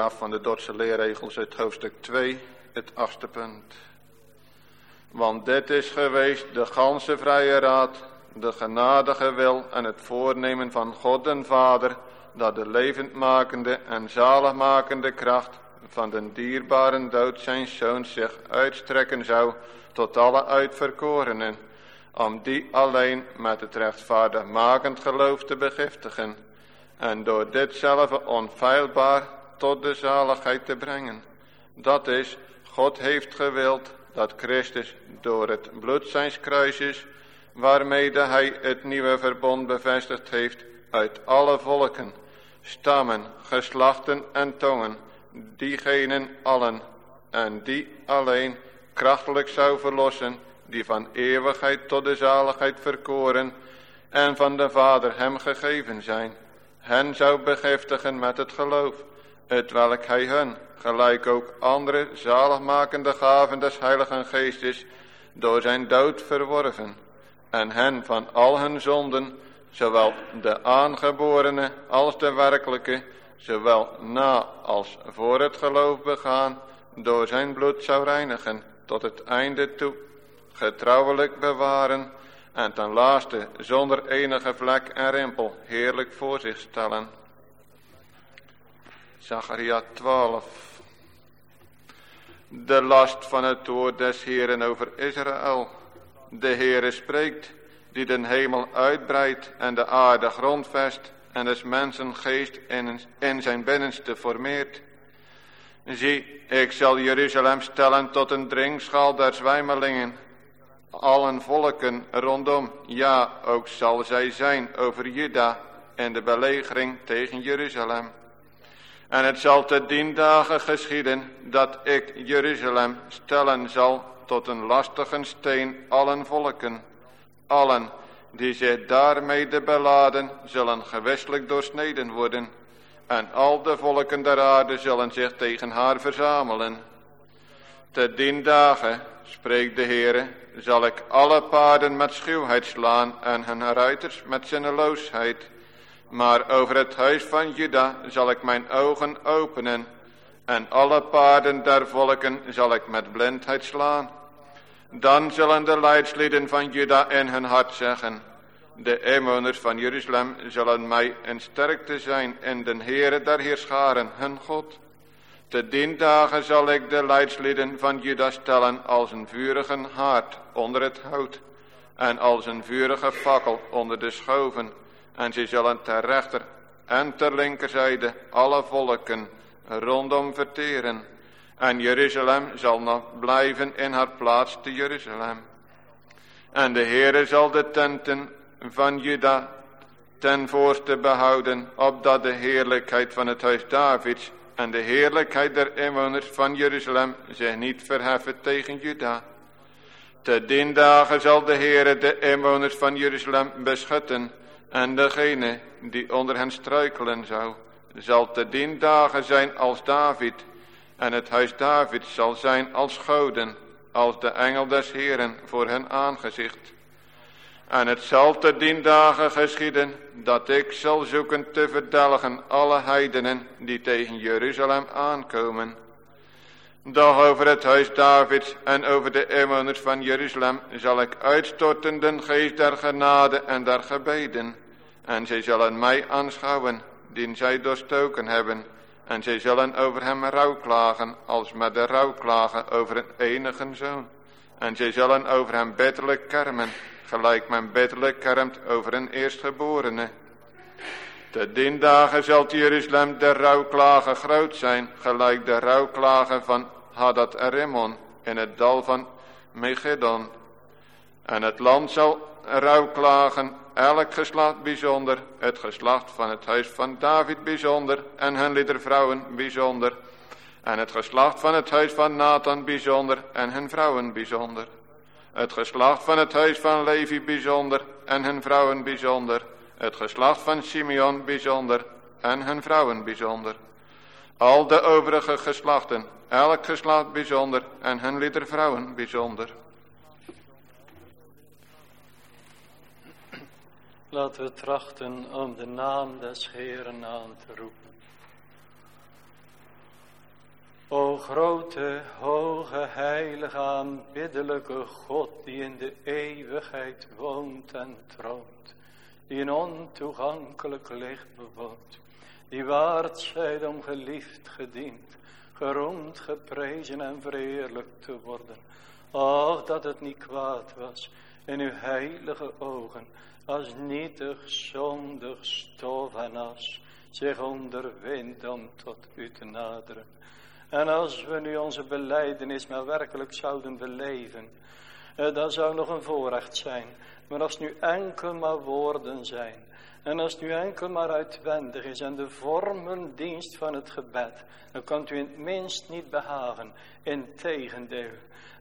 12, maar vooraf van de Dordtse leerregels het hoofdstuk 2, het achtste punt. Want dit is geweest de ganse vrije raad, de genadige wil en het voornemen van God en Vader, dat de levendmakende en zaligmakende kracht van den dierbare dood zijn zoon zich uitstrekken zou tot alle uitverkorenen, om die alleen met het rechtvaardigmakend geloof te begiftigen, en door ditzelfde onfeilbaar tot de zaligheid te brengen. Dat is, God heeft gewild dat Christus door het bloed zijns kruisjes, waarmede hij het nieuwe verbond bevestigd heeft, uit alle volken, stammen, geslachten en tongen, diegenen allen, en die alleen krachtelijk zou verlossen, die van eeuwigheid tot de zaligheid verkoren, en van de Vader hem gegeven zijn, hen zou begiftigen met het geloof, het welk hij hun, gelijk ook andere zaligmakende gaven des Heiligen Geestes, door zijn dood verworven, en hen van al hun zonden, zowel de aangeborene als de werkelijke, zowel na als voor het geloof begaan, door zijn bloed zou reinigen, tot het einde toe, getrouwelijk bewaren, en ten laatste zonder enige vlek en rimpel heerlijk voor zich stellen. Zacharia 12 De last van het woord des Heeren over Israël. De Heere spreekt, die den hemel uitbreidt en de aarde grondvest en des mensen geest in, zijn binnenste formeert. Zie, ik zal Jeruzalem stellen tot een drinkschaal der zwijmelingen allen volken rondom. Ja, ook zal zij zijn over Juda en de belegering tegen Jeruzalem. En het zal te dien dagen geschieden dat ik Jeruzalem stellen zal tot een lastige steen allen volken. Allen die zich daarmee beladen zullen gewestelijk doorsneden worden. En al de volken der aarde zullen zich tegen haar verzamelen. Te dien dagen, spreekt de Heere, zal ik alle paarden met schuwheid slaan en hun ruiters met zinneloosheid. Maar over het huis van Juda zal ik mijn ogen openen en alle paarden der volken zal ik met blindheid slaan. Dan zullen de leidslieden van Juda in hun hart zeggen, de inwoners van Jeruzalem zullen mij een sterkte zijn in den Heere der Heerscharen, hun God. Te dien dagen zal ik de leidslieden van Juda stellen als een vurige haard onder het hout en als een vurige fakkel onder de schoven. En ze zullen ter rechter en ter linkerzijde alle volken rondom verteren. En Jeruzalem zal nog blijven in haar plaats te Jeruzalem. En de Heere zal de tenten van Juda ten voorste behouden, opdat de heerlijkheid van het huis Davids en de heerlijkheid der inwoners van Jeruzalem zich niet verheffen tegen Juda. Te dien dagen zal de Heere de inwoners van Jeruzalem beschutten en degene die onder hen struikelen zou, zal te dien dagen zijn als David en het huis David zal zijn als goden, als de engel des Heeren voor hen aangezicht. En het zal te dien dagen geschieden dat ik zal zoeken te verdelgen alle heidenen die tegen Jeruzalem aankomen. Doch over het huis Davids en over de inwoners van Jeruzalem zal ik uitstorten den geest der genade en der gebeden. En zij zullen mij aanschouwen, die zij doorstoken hebben. En zij zullen over hem rouwklagen, als met de rouwklagen over een enige zoon. En zij zullen over hem bitterlijk kermen, gelijk men bitterlijk kermt over een eerstgeborene. Te dien dagen zal Jeruzalem de rouwklagen groot zijn, gelijk de rouwklagen van Hadad Erimon in het dal van Megiddo. En het land zal rouwklagen, elk geslacht bijzonder, het geslacht van het huis van David bijzonder, en hun liedervrouwen bijzonder, en het geslacht van het huis van Nathan bijzonder, en hun vrouwen bijzonder. Het geslacht van het huis van Levi bijzonder, en hun vrouwen bijzonder, het geslacht van Simeon bijzonder en hun vrouwen bijzonder. Al de overige geslachten, elk geslacht bijzonder en hun lieder vrouwen bijzonder. Laten we trachten om de naam des Heeren aan te roepen. O grote, hoge, heilige, aanbiddelijke God die in de eeuwigheid woont en troont. Die een ontoegankelijk licht bewoont. Die waard zijt om geliefd, gediend, geroemd, geprezen en verheerlijkt te worden. Och, dat het niet kwaad was in uw heilige ogen, als nietig, zondig stof en as zich onderwindt om tot u te naderen. En als we nu onze beleidenis maar werkelijk zouden beleven, eh, dat zou nog een voorrecht zijn. Maar als nu enkel maar woorden zijn, en als nu enkel maar uitwendig is en de vormen dienst van het gebed, dan kunt u in het minst niet behagen. Integendeel.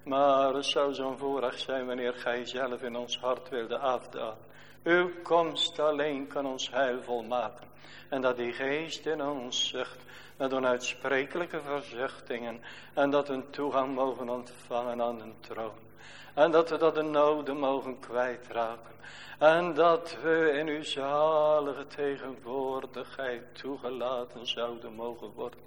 Maar het zou zo'n voorrecht zijn wanneer gij zelf in ons hart wilde afdalen. Uw komst alleen kan ons heil volmaken. En dat die geest in ons zucht met onuitsprekelijke verzuchtingen. En dat we toegang mogen ontvangen aan een troon. En dat we dat de noden mogen kwijtraken. En dat we in uw zalige tegenwoordigheid toegelaten zouden mogen worden.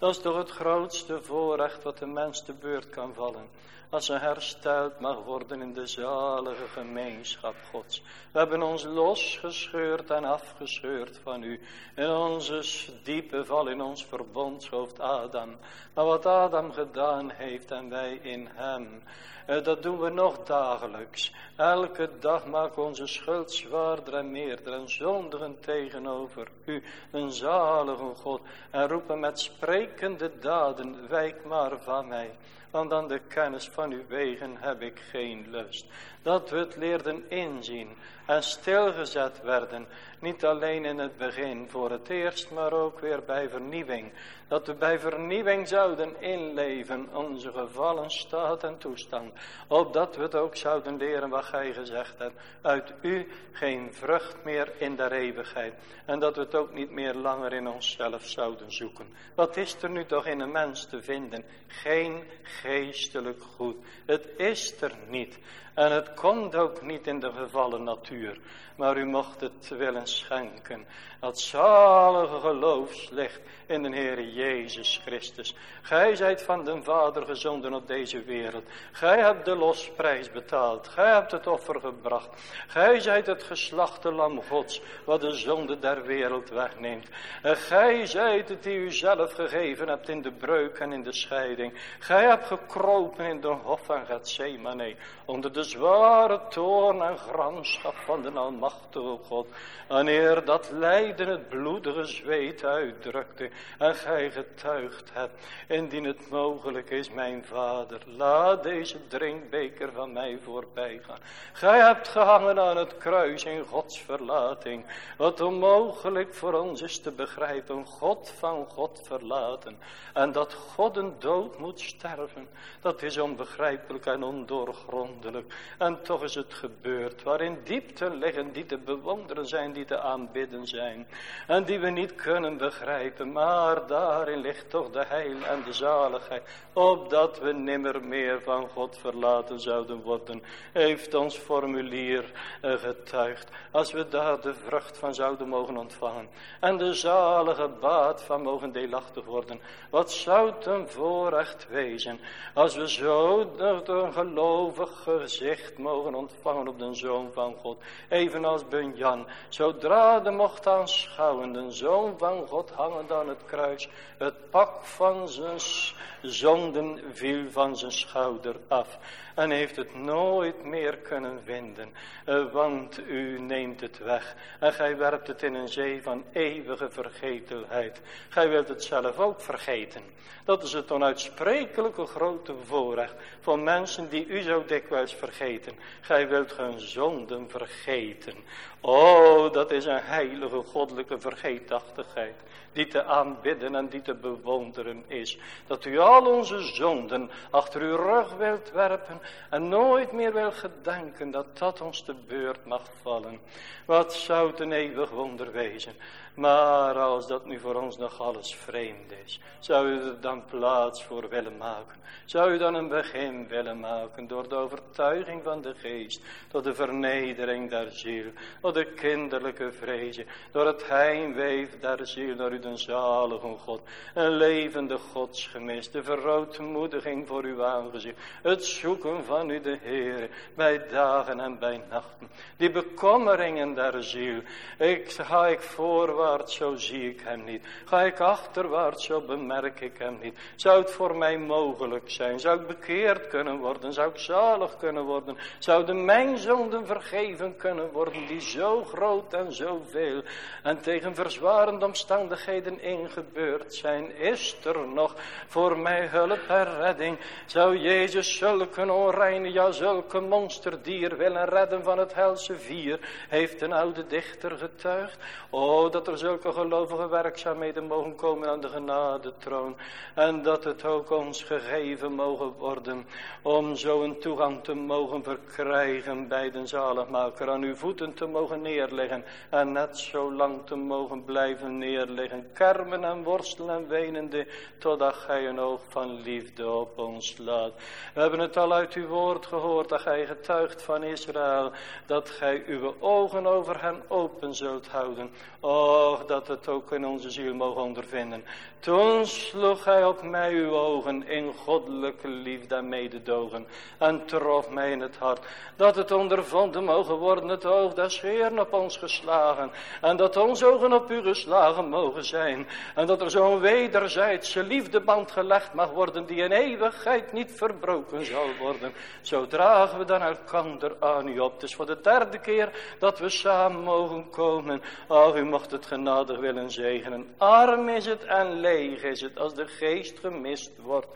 Dat is toch het grootste voorrecht wat de mens te beurt kan vallen. Als ze hersteld mag worden in de zalige gemeenschap Gods. We hebben ons losgescheurd en afgescheurd van u. In onze diepe val in ons verbondshoofd Adam. Maar wat Adam gedaan heeft en wij in hem. Eh, dat doen we nog dagelijks. Elke dag maken onze schuld zwaarder en meerder en zondigen tegenover u, een zalige God. En roepen met sprekende daden, wijk maar van mij want aan de kennis van uw wegen heb ik geen lust. Dat we het leerden inzien en stilgezet werden, niet alleen in het begin voor het eerst, maar ook weer bij vernieuwing. Dat we bij vernieuwing zouden inleven onze gevallen staat en toestand. Opdat we het ook zouden leren wat gij gezegd hebt. Uit u geen vrucht meer in de eeuwigheid. En dat we het ook niet meer langer in onszelf zouden zoeken. Wat is er nu toch in een mens te vinden? Geen geestelijk goed. Het is er niet. En het komt ook niet in de gevallen natuur. Maar u mocht het willen schenken. Dat zalige geloofslicht in de Heer Jezus Christus. Gij zijt van de Vader gezonden op deze wereld. Gij hebt de losprijs betaald. Gij hebt het offer gebracht. Gij zijt het geslachte lam Gods, wat de zonde der wereld wegneemt. En gij zijt het die u zelf gegeven hebt in de breuk en in de scheiding. Gij hebt gekropen in de hof van Gethsemane, onder de zware toorn en gramschap van de almachtige God. Wanneer dat lijden het bloedige zweet uitdrukte en gij getuigd hebt, indien het mogelijk is, mijn vader, laat deze drinkbeker van mij voorbij gaan. Gij hebt gehangen aan het kruis in Gods verlating, wat onmogelijk voor ons is te begrijpen, God van God verlaten, en dat God een dood moet sterven, dat is onbegrijpelijk en ondoorgrondelijk, en toch is het gebeurd, waarin diepte liggen die te bewonderen zijn, die te aanbidden zijn, en die we niet kunnen begrijpen, maar daarin ligt toch de heil en de zaligheid, opdat we nimmer meer van God verlaten zouden worden, heeft ons formulier eh, getuigd, als we daar de vrucht van zouden mogen ontvangen, en de zalige baat van mogen deelachtig worden, wat zou het een voorrecht wezen, als we zo een gelovig mogen ontvangen op de Zoon van God, evenals Bunjan, zodra de mocht aanschouwen, de Zoon van God hangen aan het kruis, het pak van zijn zonden viel van zijn schouder af en heeft het nooit meer kunnen vinden, eh, want u neemt het weg en gij werpt het in een zee van eeuwige vergetelheid. Gij wilt het zelf ook vergeten. Dat is het onuitsprekelijke grote voorrecht van mensen die u zo dikwijls vergeten. Gij wilt hun zonden vergeten. Oh, dat is een heilige goddelijke vergeetachtigheid die te aanbidden en die te bewonderen is. Dat u al onze zonden achter uw rug wilt werpen en nooit meer wil gedenken dat dat ons te beurt mag vallen. Wat zou het een eeuwig wonder wezen. Maar als dat nu voor ons nog alles vreemd is, zou u er dan plaats voor willen maken. Zou u dan een begin willen maken door de overtuiging van de geest, door de vernedering der ziel, door de kinderlijke vrezen, door het heimweef der ziel, door u de zalige God, een levende godsgemis, de verootmoediging voor uw aangezicht, het zoeken van u de Heer, bij dagen en bij nachten, die bekommeringen der ziel. Ik, ga ik voorwaarts, zo zie ik hem niet. Ga ik achterwaarts, zo bemerk ik hem niet. Zou het voor mij mogelijk zijn? Zou ik bekeerd kunnen worden? Zou ik zalig kunnen worden? Zouden mijn zonden vergeven kunnen worden, die zo groot en zo veel en tegen verzwarende omstandigheden ingebeurd zijn? Is er nog voor mij hulp en redding? Zou Jezus zulke onreine, ja zulke monsterdier willen redden van het helse vier? Heeft een oude dichter getuigd? Oh, dat er zulke gelovige werkzaamheden mogen komen aan de genadetroon. En dat het ook ons gegeven mogen worden om zo een toegang te mogen verkrijgen bij de zaligmaker. Aan uw voeten te mogen neerleggen en net zo lang te mogen blijven neerleggen. Kermen en worstelen en wenende totdat gij een oog van liefde op ons laat. We hebben het al uit uw woord gehoord dat gij getuigt van Israël. Dat gij uw ogen over hen open zult houden. Och, dat het ook in onze ziel mogen ondervinden. Toen sloeg hij op mij uw ogen in goddelijke liefde en mededogen. En trof mij in het hart. Dat het ondervonden mogen worden het oog des Heeren op ons geslagen. En dat onze ogen op u geslagen mogen zijn. En dat er zo'n wederzijdse liefdeband gelegd mag worden die in eeuwigheid niet verbroken zal worden. Zo dragen we dan elkander aan u op. Het is voor de derde keer dat we samen mogen komen. Oh, u mocht het genadig willen zegenen. Arm is het en leeg is het als de geest gemist wordt.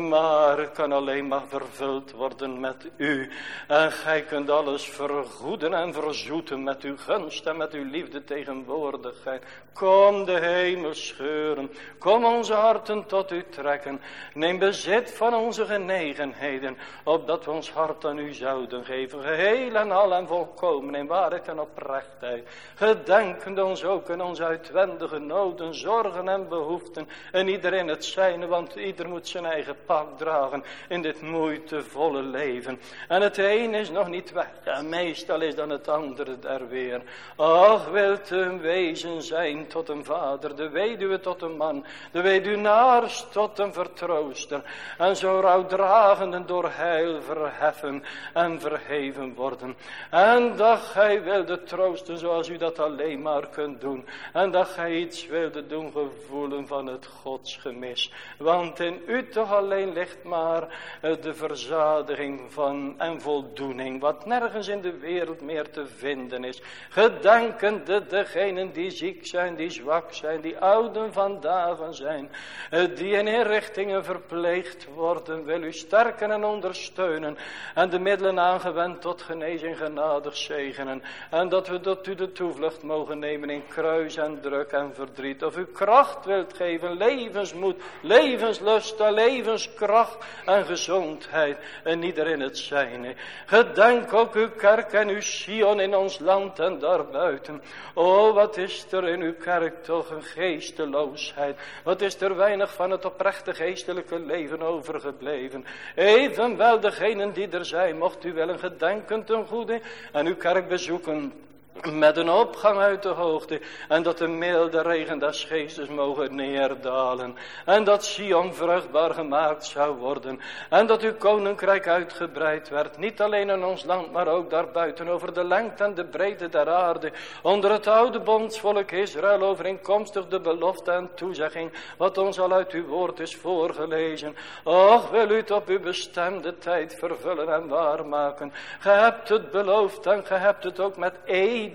Maar het kan alleen maar vervuld worden met u. En gij kunt alles vergoeden en verzoeten met uw gunst en met uw liefde tegenwoordigheid. Kom de hemel scheuren. Kom onze harten tot u trekken. Neem bezit van onze genegenheden. Opdat we ons hart aan u zouden geven. Geheel en al en volkomen in waarheid en oprechtheid. Gedenkende ons ook in onze uitwendige noden, zorgen en behoeften. En iedereen het zijne, want ieder moet zijn eigen pak dragen in dit moeitevolle leven. En het een is nog niet weg. En meestal is dan het andere er weer. Ach, wilt een wezen zijn tot een vader, de weduwe tot een man, de weduwnaars tot een vertrooster. En zo rouwdragenden door heil verheffen en verheven worden. En dat gij wilde troosten zoals u dat alleen maar kunt doen. En dat gij iets wilde doen gevoelen van het godsgemis. Want in u toch alleen ligt maar eh, de verzadiging van en voldoening. Wat nergens in de wereld meer te vinden is. Gedenkende degenen die ziek zijn, die zwak zijn, die ouden van dagen zijn. Eh, die in inrichtingen verpleegd worden. Wil u sterken en ondersteunen. En de middelen aangewend tot genezing genadig zegenen. En dat we tot u de toevlucht mogen nemen in en druk en verdriet. Of u kracht wilt geven, levensmoed, levenslust en levenskracht en gezondheid. En ieder in het zijne. Gedenk ook uw kerk en uw Sion in ons land en daarbuiten. O, wat is er in uw kerk toch een geesteloosheid. Wat is er weinig van het oprechte geestelijke leven overgebleven. Evenwel degenen die er zijn, mocht u wel een gedenken ten goede en uw kerk bezoeken met een opgang uit de hoogte. En dat de milde regen des geestes mogen neerdalen. En dat Sion vruchtbaar gemaakt zou worden. En dat uw koninkrijk uitgebreid werd. Niet alleen in ons land, maar ook daarbuiten. Over de lengte en de breedte der aarde. Onder het oude bondsvolk Israël. Overeenkomstig de belofte en toezegging. Wat ons al uit uw woord is voorgelezen. Och, wil u het op uw bestemde tijd vervullen en waarmaken. Ge hebt het beloofd en ge hebt het ook met eeuwigheid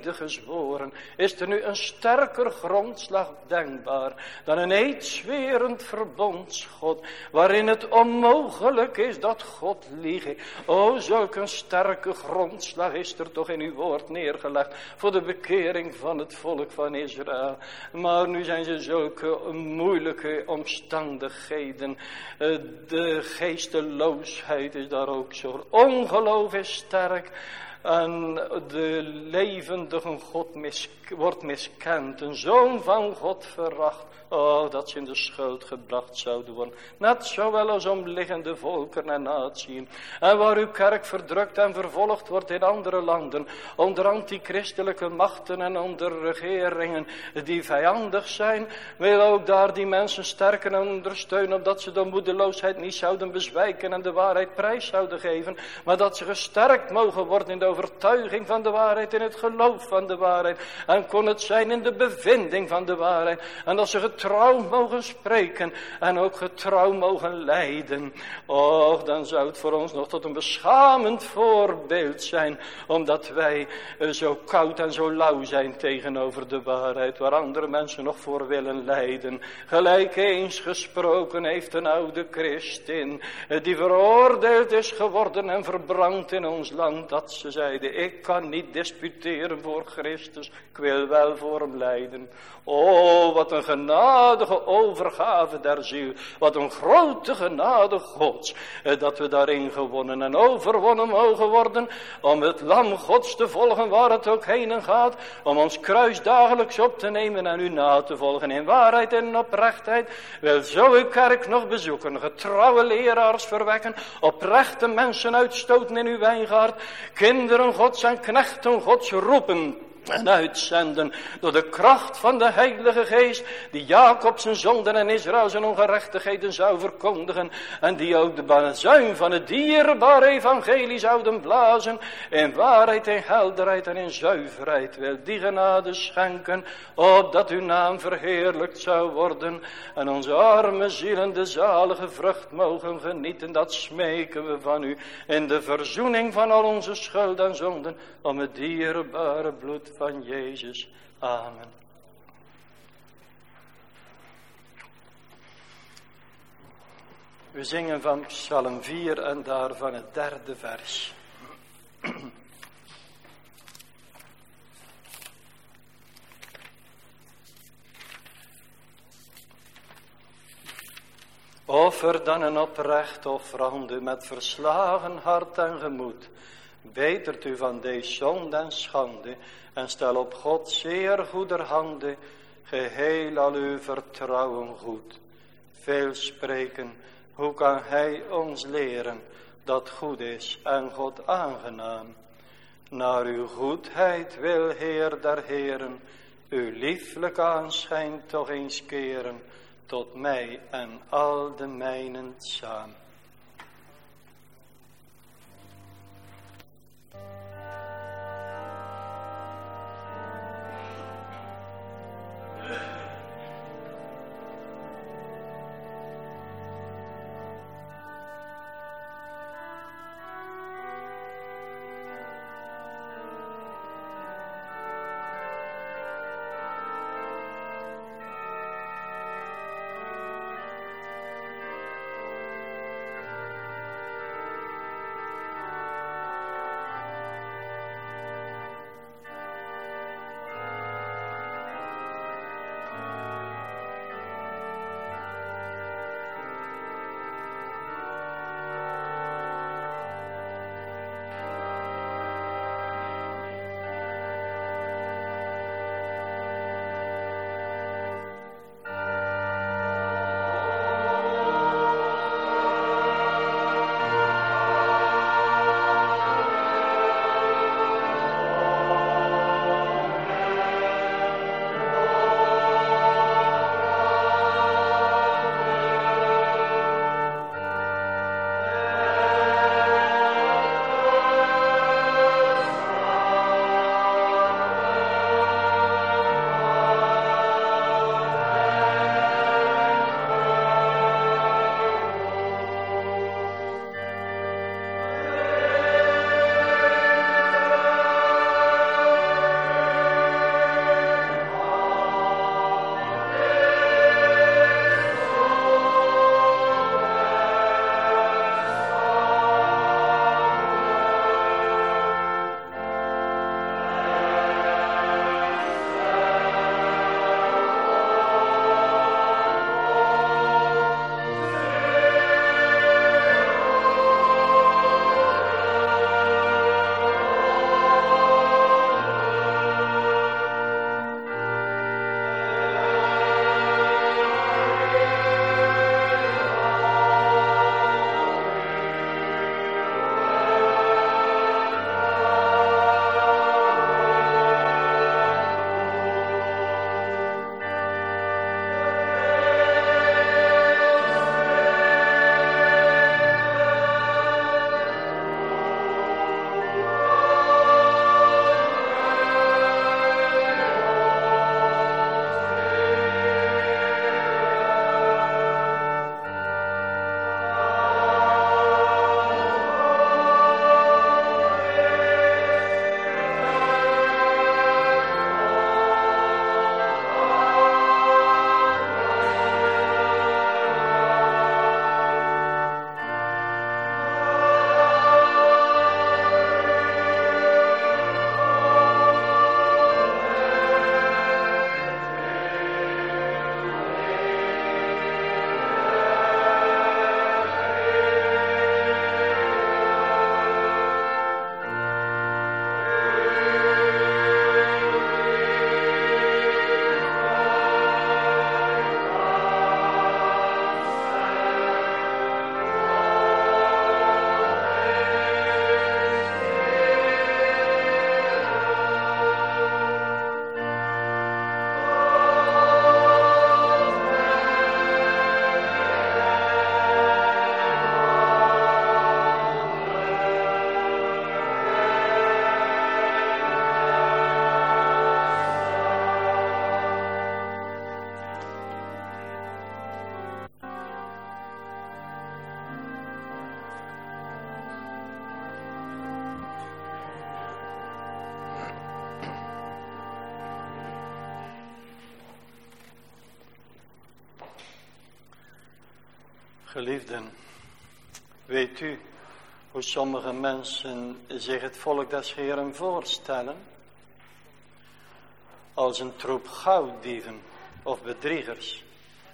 is er nu een sterker grondslag denkbaar dan een eedswerend verbondsgod, waarin het onmogelijk is dat God liege. O, zulk een sterke grondslag is er toch in uw woord neergelegd voor de bekering van het volk van Israël. Maar nu zijn ze zulke moeilijke omstandigheden. Eh, de geesteloosheid is daar ook zo. Ongeloof is sterk. En de levendige God mis, wordt miskend. Een zoon van God veracht. Oh, dat ze in de schuld gebracht zouden worden. Net zowel als omliggende volken en natieën. En waar uw kerk verdrukt en vervolgd wordt in andere landen. Onder antichristelijke machten en onder regeringen die vijandig zijn. Wil ook daar die mensen sterken en ondersteunen. Opdat ze de moedeloosheid niet zouden bezwijken en de waarheid prijs zouden geven. Maar dat ze gesterkt mogen worden in de overtuiging van de waarheid. In het geloof van de waarheid. En kon het zijn in de bevinding van de waarheid. En dat ze getrouw mogen spreken en ook getrouw mogen leiden. Och, dan zou het voor ons nog tot een beschamend voorbeeld zijn, omdat wij eh, zo koud en zo lauw zijn tegenover de waarheid, waar andere mensen nog voor willen lijden. Gelijk eens gesproken heeft een oude christin, eh, die veroordeeld is geworden en verbrand in ons land, dat ze zeiden, ik kan niet disputeren voor Christus, ik wil wel voor hem lijden. Oh, wat een genadige overgave der ziel. Wat een grote genade Gods. Eh, dat we daarin gewonnen en overwonnen mogen worden. Om het lam Gods te volgen waar het ook heen gaat. Om ons kruis dagelijks op te nemen en u na te volgen in waarheid en oprechtheid. Wil zo uw kerk nog bezoeken. Getrouwe leraars verwekken. Oprechte mensen uitstoten in uw wijngaard. Kinderen Gods en knechten Gods roepen en uitzenden door de kracht van de Heilige Geest, die Jacob zijn zonden en Israël zijn ongerechtigheden zou verkondigen, en die ook de bazuin van het dierbare evangelie zouden blazen, in waarheid, in helderheid en in zuiverheid, wil die genade schenken, opdat uw naam verheerlijkt zou worden, en onze arme zielen de zalige vrucht mogen genieten, dat smeken we van u, in de verzoening van al onze schuld en zonden, om het dierbare bloed van Jezus. Amen. We zingen van Psalm 4 en daarvan het derde vers. Offer dan een oprecht offerande met verslagen hart en gemoed. Betert u van deze zonde en schande en stel op God zeer goederhande, geheel al uw vertrouwen goed. Veel spreken, hoe kan hij ons leren dat goed is en God aangenaam. Naar uw goedheid wil Heer der Heren, uw lieflijk aanschijn toch eens keren, tot mij en al de mijnen samen. Sommige mensen zich het volk des Heeren voorstellen? Als een troep gouddieven of bedriegers,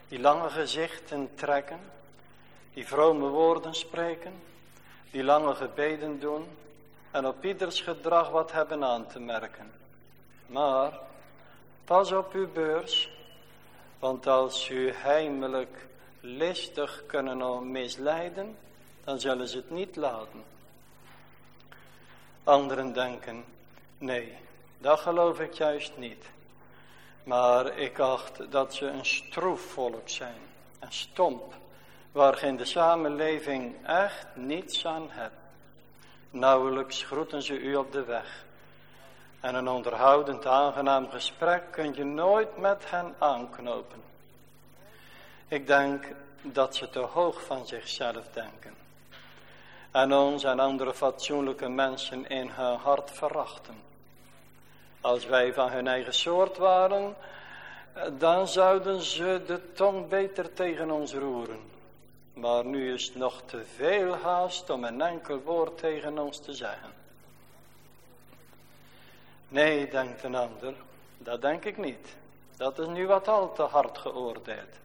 die lange gezichten trekken, die vrome woorden spreken, die lange gebeden doen en op ieders gedrag wat hebben aan te merken. Maar pas op uw beurs, want als u heimelijk listig kunnen misleiden, dan zullen ze het niet laten. Anderen denken, nee, dat geloof ik juist niet. Maar ik acht dat ze een stroef volk zijn, een stomp, waar geen de samenleving echt niets aan hebt. Nauwelijks groeten ze u op de weg. En een onderhoudend aangenaam gesprek kun je nooit met hen aanknopen. Ik denk dat ze te hoog van zichzelf denken. En ons en andere fatsoenlijke mensen in hun hart verachten. Als wij van hun eigen soort waren, dan zouden ze de tong beter tegen ons roeren. Maar nu is het nog te veel haast om een enkel woord tegen ons te zeggen. Nee, denkt een ander, dat denk ik niet. Dat is nu wat al te hard geoordeeld.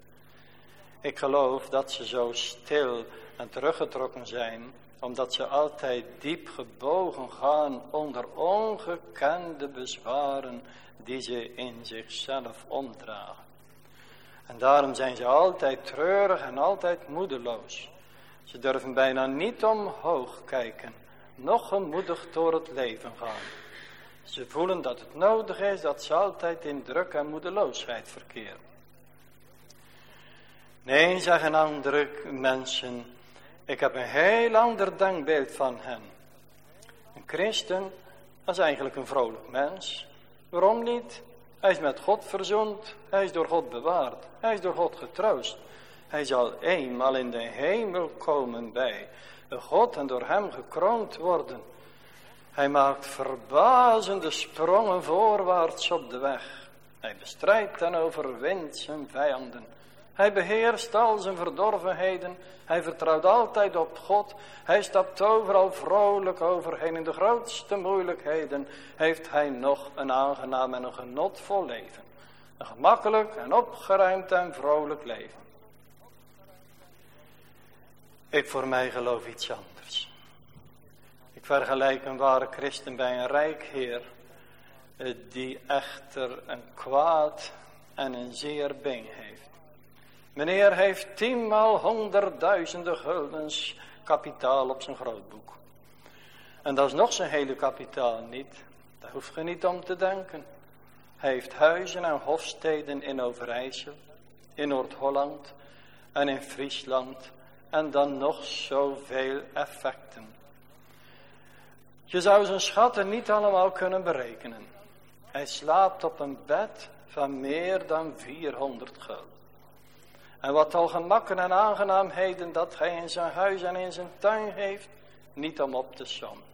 Ik geloof dat ze zo stil en teruggetrokken zijn, omdat ze altijd diep gebogen gaan onder ongekende bezwaren die ze in zichzelf omdragen. En daarom zijn ze altijd treurig en altijd moedeloos. Ze durven bijna niet omhoog kijken, nog gemoedig door het leven gaan. Ze voelen dat het nodig is dat ze altijd in druk en moedeloosheid verkeren. Nee, zeggen andere mensen, ik heb een heel ander denkbeeld van hen. Een christen, is eigenlijk een vrolijk mens. Waarom niet? Hij is met God verzoend, hij is door God bewaard, hij is door God getroost. Hij zal eenmaal in de hemel komen bij God en door hem gekroond worden. Hij maakt verbazende sprongen voorwaarts op de weg. Hij bestrijdt en overwint zijn vijanden. Hij beheerst al zijn verdorvenheden. Hij vertrouwt altijd op God. Hij stapt overal vrolijk overheen. In de grootste moeilijkheden heeft hij nog een aangenaam en een genotvol leven. Een gemakkelijk en opgeruimd en vrolijk leven. Ik voor mij geloof iets anders. Ik vergelijk een ware christen bij een rijk heer. Eh, die echter een kwaad en een zeer been heeft. Meneer heeft tienmaal honderdduizenden guldens kapitaal op zijn grootboek. En dat is nog zijn hele kapitaal niet. Daar hoeft je niet om te denken. Hij heeft huizen en hofsteden in Overijssel, in Noord-Holland en in Friesland en dan nog zoveel effecten. Je zou zijn schatten niet allemaal kunnen berekenen. Hij slaapt op een bed van meer dan 400 gulden. En wat al gemakken en aangenaamheden dat hij in zijn huis en in zijn tuin heeft, niet om op te sommen.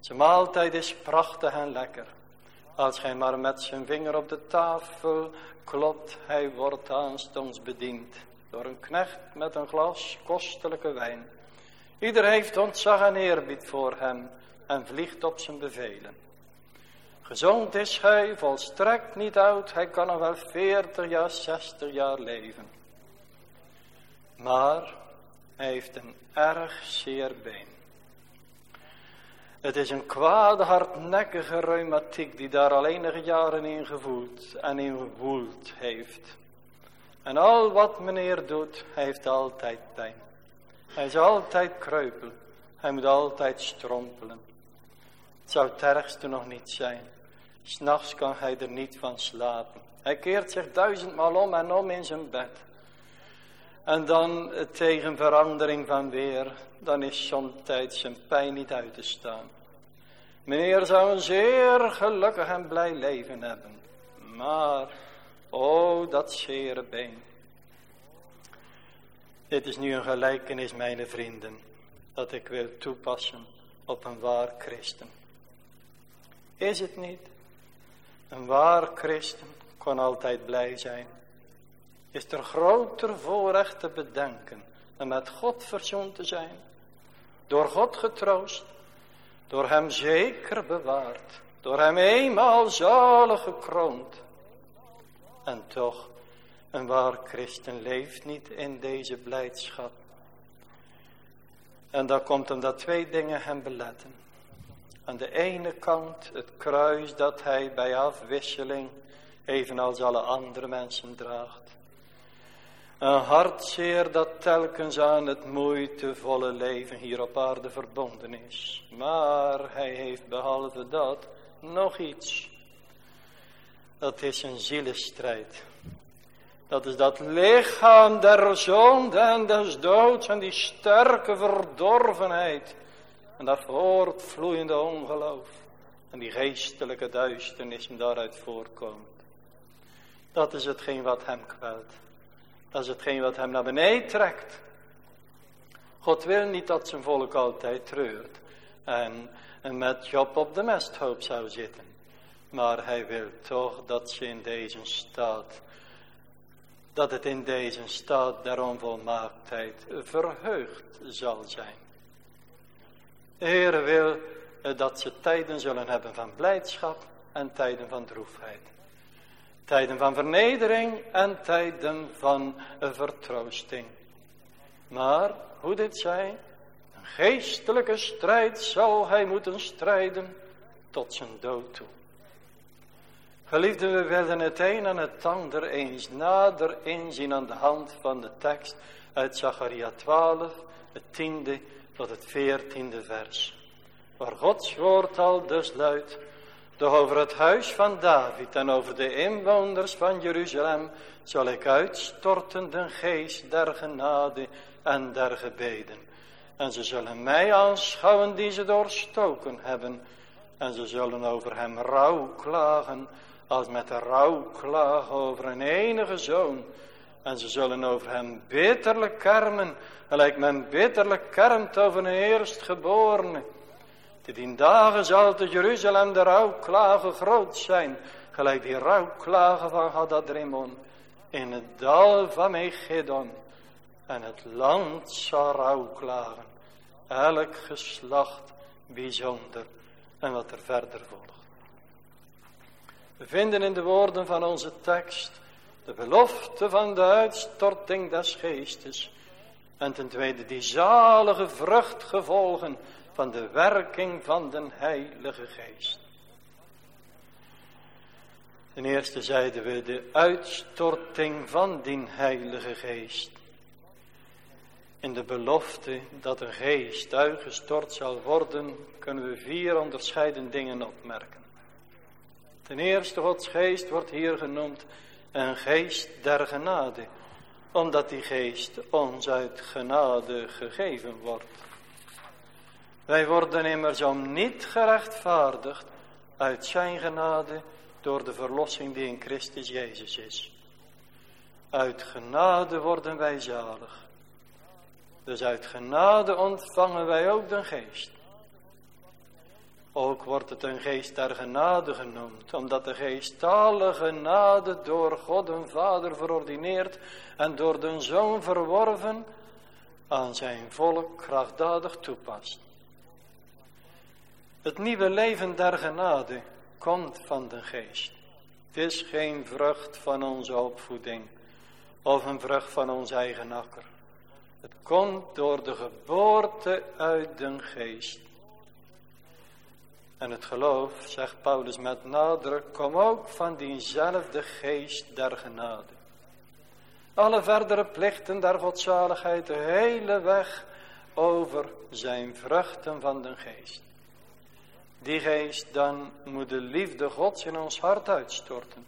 Zijn maaltijd is prachtig en lekker. Als hij maar met zijn vinger op de tafel klopt, hij wordt aanstonds bediend door een knecht met een glas kostelijke wijn. Ieder heeft ontzag en eerbied voor hem en vliegt op zijn bevelen. Gezond is hij, volstrekt niet oud, hij kan nog wel veertig jaar, zestig jaar leven. Maar hij heeft een erg zeer been. Het is een kwade, hardnekkige reumatiek die daar al enige jaren in gevoeld en in gewoeld heeft. En al wat meneer doet, hij heeft altijd pijn. Hij is altijd kreupel. Hij moet altijd strompelen. Het zou het ergste nog niet zijn. S'nachts kan hij er niet van slapen. Hij keert zich duizendmaal om en om in zijn bed. En dan tegen verandering van weer, dan is somtijds zijn pijn niet uit te staan. Meneer zou een zeer gelukkig en blij leven hebben. Maar, oh dat zere been. Dit is nu een gelijkenis, mijn vrienden, dat ik wil toepassen op een waar christen. Is het niet? Een waar christen kan altijd blij zijn is er groter voorrecht te bedenken en met God verzoend te zijn. Door God getroost, door hem zeker bewaard, door hem eenmaal zalig gekroond. En toch, een waar christen leeft niet in deze blijdschap. En dat komt omdat twee dingen hem beletten. Aan de ene kant het kruis dat hij bij afwisseling, evenals alle andere mensen, draagt. Een hartzeer dat telkens aan het moeitevolle leven hier op aarde verbonden is. Maar hij heeft behalve dat nog iets. Dat is een zielestrijd. Dat is dat lichaam der zonde en des doods en die sterke verdorvenheid. En dat voortvloeiende ongeloof. En die geestelijke duisternis die daaruit voorkomt. Dat is hetgeen wat hem kwelt. Dat is hetgeen wat hem naar beneden trekt. God wil niet dat zijn volk altijd treurt. En, en met Job op de mesthoop zou zitten. Maar hij wil toch dat ze in deze staat, dat het in deze staat der onvolmaaktheid verheugd zal zijn. De Heer wil dat ze tijden zullen hebben van blijdschap en tijden van droefheid. Tijden van vernedering en tijden van vertroosting. Maar, hoe dit zij, een geestelijke strijd zal hij moeten strijden tot zijn dood toe. Geliefden, we willen het een en het ander eens nader inzien aan de hand van de tekst uit Zacharia 12, het tiende tot het veertiende vers. Waar Gods woord al dus luidt, doch over het huis van David en over de inwoners van Jeruzalem zal ik uitstorten de geest der genade en der gebeden. En ze zullen mij aanschouwen die ze doorstoken hebben. En ze zullen over hem rouw klagen, als met de rouw over een enige zoon. En ze zullen over hem bitterlijk kermen, gelijk men bitterlijk kermt over een eerstgeborene. Te dien dagen zal te Jeruzalem de rouwklagen groot zijn, gelijk die rouwklagen van Hadadrimon in het dal van Megiddo. En het land zal rouwklagen, elk geslacht bijzonder en wat er verder volgt. We vinden in de woorden van onze tekst de belofte van de uitstorting des geestes. En ten tweede die zalige vruchtgevolgen van de werking van den Heilige Geest. Ten eerste zeiden we de uitstorting van die Heilige Geest. In de belofte dat een geest uitgestort zal worden, kunnen we vier onderscheiden dingen opmerken. Ten eerste, Gods geest wordt hier genoemd een geest der genade, omdat die geest ons uit genade gegeven wordt. Wij worden immers om niet gerechtvaardigd uit zijn genade door de verlossing die in Christus Jezus is. Uit genade worden wij zalig. Dus uit genade ontvangen wij ook de geest. Ook wordt het een geest der genade genoemd, omdat de geest alle genade door God en Vader verordineerd en door de Zoon verworven aan zijn volk krachtdadig toepast. Het nieuwe leven der genade komt van de geest. Het is geen vrucht van onze opvoeding of een vrucht van ons eigen akker. Het komt door de geboorte uit de geest. En het geloof, zegt Paulus met nadruk, kom ook van diezelfde geest der genade. Alle verdere plichten der godzaligheid, de hele weg over zijn vruchten van de geest. Die geest dan moet de liefde gods in ons hart uitstorten.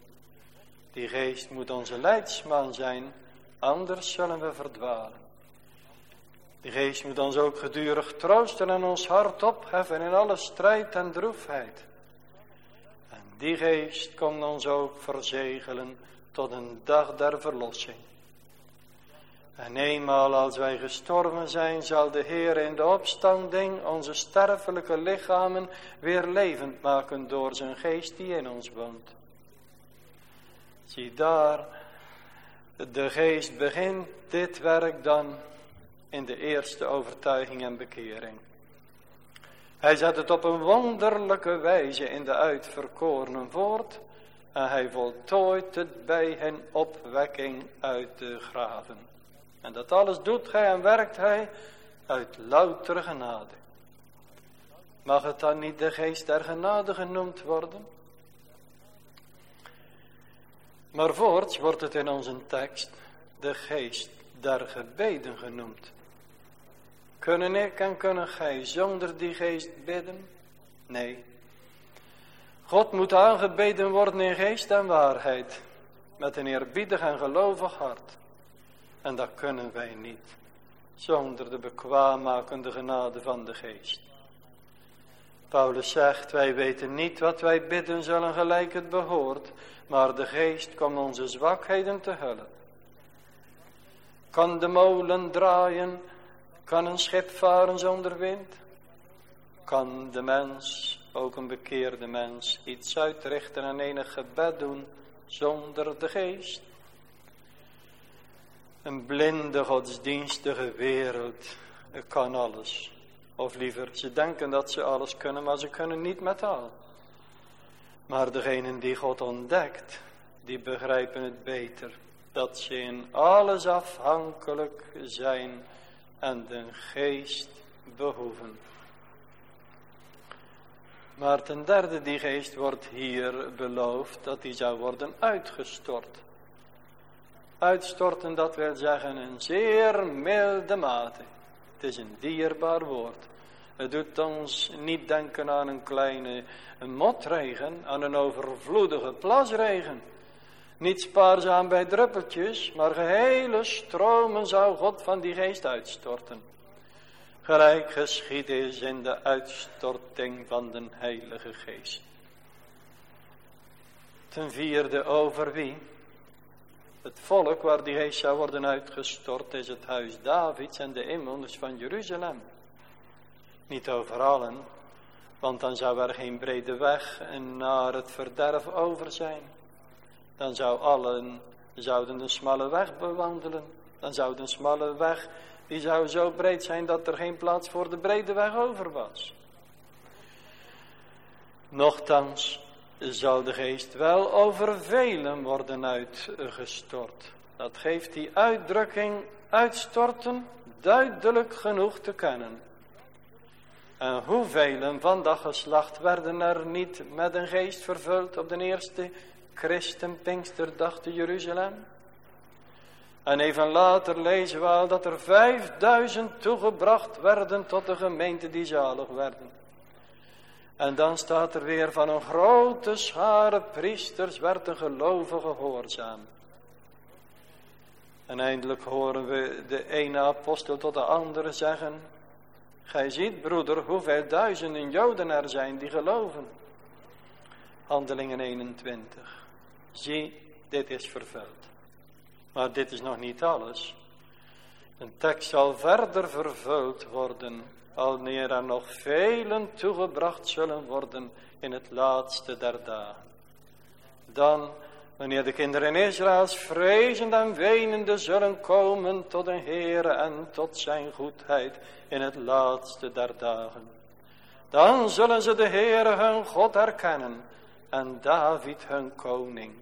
Die geest moet onze leidsman zijn, anders zullen we verdwalen. Die geest moet ons ook gedurig troosten en ons hart opheffen in alle strijd en droefheid. En die geest komt ons ook verzegelen tot een dag der verlossing. En eenmaal als wij gestorven zijn, zal de Heer in de opstanding onze sterfelijke lichamen weer levend maken door zijn geest die in ons woont. Zie daar, de geest begint dit werk dan in de eerste overtuiging en bekering. Hij zet het op een wonderlijke wijze in de uitverkorenen voort en hij voltooit het bij hen opwekking uit de graven. En dat alles doet hij en werkt hij uit loutere genade. Mag het dan niet de geest der genade genoemd worden? Maar voorts wordt het in onze tekst de geest der gebeden genoemd. Kunnen ik en kunnen gij zonder die geest bidden? Nee. God moet aangebeden worden in geest en waarheid, met een eerbiedig en gelovig hart. En dat kunnen wij niet, zonder de bekwaammakende genade van de geest. Paulus zegt, wij weten niet wat wij bidden zullen gelijk het behoort, maar de geest komt onze zwakheden te hulp. Kan de molen draaien, kan een schip varen zonder wind? Kan de mens, ook een bekeerde mens, iets uitrichten en enig gebed doen zonder de geest? Een blinde godsdienstige wereld kan alles. Of liever, ze denken dat ze alles kunnen, maar ze kunnen niet met al. Maar degenen die God ontdekt, die begrijpen het beter. Dat ze in alles afhankelijk zijn en de geest behoeven. Maar ten derde, die geest wordt hier beloofd dat die zou worden uitgestort. Uitstorten, dat wil zeggen een zeer milde mate. Het is een dierbaar woord. Het doet ons niet denken aan een kleine motregen, aan een overvloedige plasregen. Niet spaarzaam bij druppeltjes, maar gehele stromen zou God van die geest uitstorten. Gelijk geschied is in de uitstorting van de Heilige Geest. Ten vierde over wie? Het volk waar die geest zou worden uitgestort is het huis Davids en de inwoners van Jeruzalem. Niet over allen, want dan zou er geen brede weg naar het verderf over zijn. Dan zou allen, zouden een smalle weg bewandelen. Dan zou de smalle weg, die zou zo breed zijn dat er geen plaats voor de brede weg over was. Nochtans zal de geest wel over velen worden uitgestort. Dat geeft die uitdrukking uitstorten duidelijk genoeg te kennen. En hoeveel van dat geslacht werden er niet met een geest vervuld op de eerste christen Pinksterdag te Jeruzalem? En even later lezen we al dat er vijfduizend toegebracht werden tot de gemeente die zalig werden. En dan staat er weer van een grote schare priesters werd de gelovige gehoorzaam. En eindelijk horen we de ene apostel tot de andere zeggen, Gij ziet, broeder, hoeveel duizenden Joden er zijn die geloven. Handelingen 21. Zie, dit is vervuld. Maar dit is nog niet alles. Een tekst zal verder vervuld worden, wanneer er nog velen toegebracht zullen worden in het laatste der dagen. Dan Wanneer de kinderen Israëls vrezend en wenende zullen komen tot de Heere en tot zijn goedheid in het laatste der dagen. Dan zullen ze de Heere hun God herkennen en David hun koning.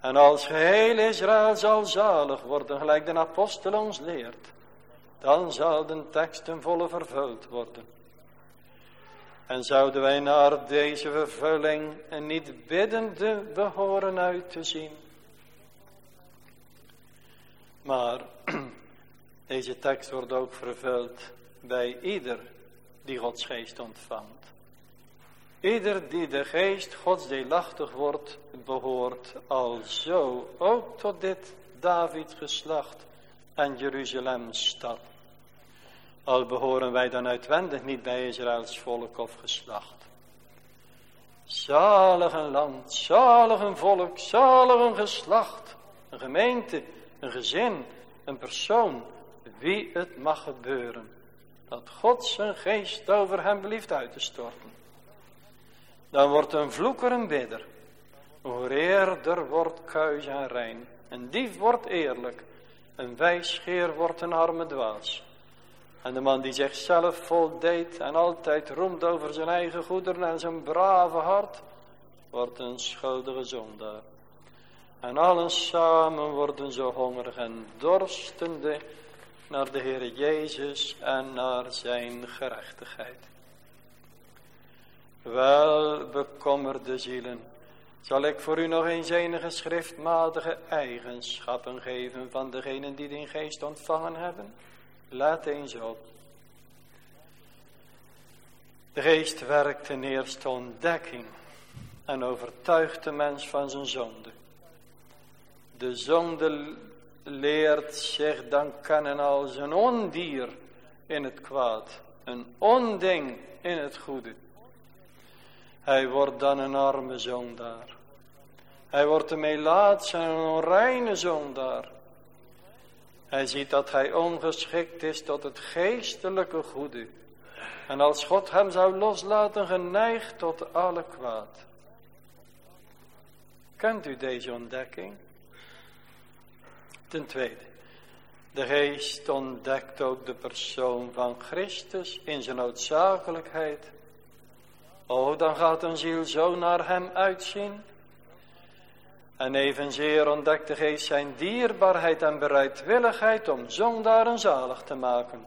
En als geheel Israël zal zalig worden, gelijk de apostel ons leert, dan zal de tekst ten volle vervuld worden. En zouden wij naar deze vervulling en niet biddende behoren uit te zien. Maar deze tekst wordt ook vervuld bij ieder die Gods geest ontvangt. Ieder die de geest Gods deelachtig wordt, behoort alzo ook tot dit David geslacht en Jeruzalem stad. Al behoren wij dan uitwendig niet bij Israëls volk of geslacht. Zalig een land, zalig een volk, zalig een geslacht, een gemeente, een gezin, een persoon, wie het mag gebeuren, dat God zijn geest over hem belieft uit te storten. Dan wordt een vloeker een bidder, een horeerder wordt kuis en rein, een dief wordt eerlijk, Een wijsgeer wordt een arme dwaas. En de man die zichzelf voldeed en altijd roemt over zijn eigen goederen en zijn brave hart, wordt een schuldige zondaar. En allen samen worden zo hongerig en dorstende naar de Heer Jezus en naar zijn gerechtigheid. Wel bekommerde zielen, zal ik voor u nog eens enige schriftmatige eigenschappen geven van degenen die de geest ontvangen hebben? Let eens op. De geest werkt in eerste ontdekking en overtuigt de mens van zijn zonde. De zonde leert zich dan kennen als een ondier in het kwaad, een onding in het goede. Hij wordt dan een arme zondaar. Hij wordt een melaats en een onreine zondaar. Hij ziet dat hij ongeschikt is tot het geestelijke goede. En als God hem zou loslaten, geneigd tot alle kwaad. Kent u deze ontdekking? Ten tweede, de geest ontdekt ook de persoon van Christus in zijn noodzakelijkheid. Oh, dan gaat een ziel zo naar hem uitzien. En evenzeer ontdekt de geest zijn dierbaarheid en bereidwilligheid om zondaren zalig te maken.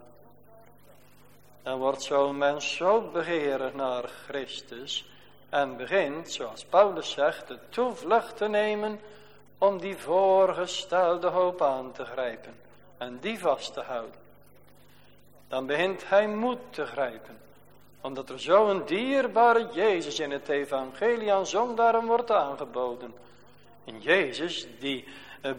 Dan wordt zo'n mens zo begeerig naar Christus en begint, zoals Paulus zegt, de toevlucht te nemen om die voorgestelde hoop aan te grijpen en die vast te houden. Dan begint hij moed te grijpen, omdat er zo'n dierbare Jezus in het evangelie aan zondaren wordt aangeboden. Een Jezus die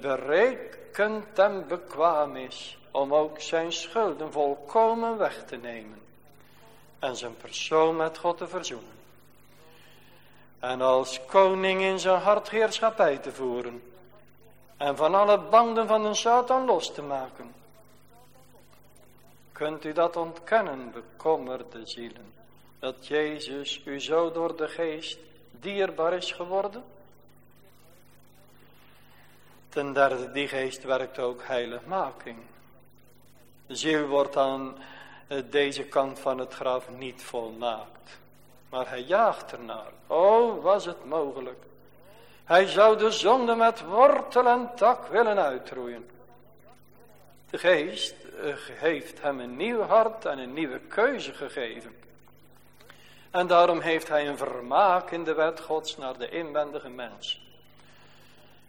berekend en bekwaam is om ook zijn schulden volkomen weg te nemen en zijn persoon met God te verzoenen. En als koning in zijn hart heerschappij te voeren en van alle banden van de Satan los te maken. Kunt u dat ontkennen, bekommerde zielen, dat Jezus u zo door de geest dierbaar is geworden? Ten derde, die geest werkt ook heiligmaking. De ziel wordt aan eh, deze kant van het graf niet volmaakt. Maar hij jaagt ernaar. Oh, was het mogelijk. Hij zou de zonde met wortel en tak willen uitroeien. De geest eh, heeft hem een nieuw hart en een nieuwe keuze gegeven. En daarom heeft hij een vermaak in de wet gods naar de inwendige mens.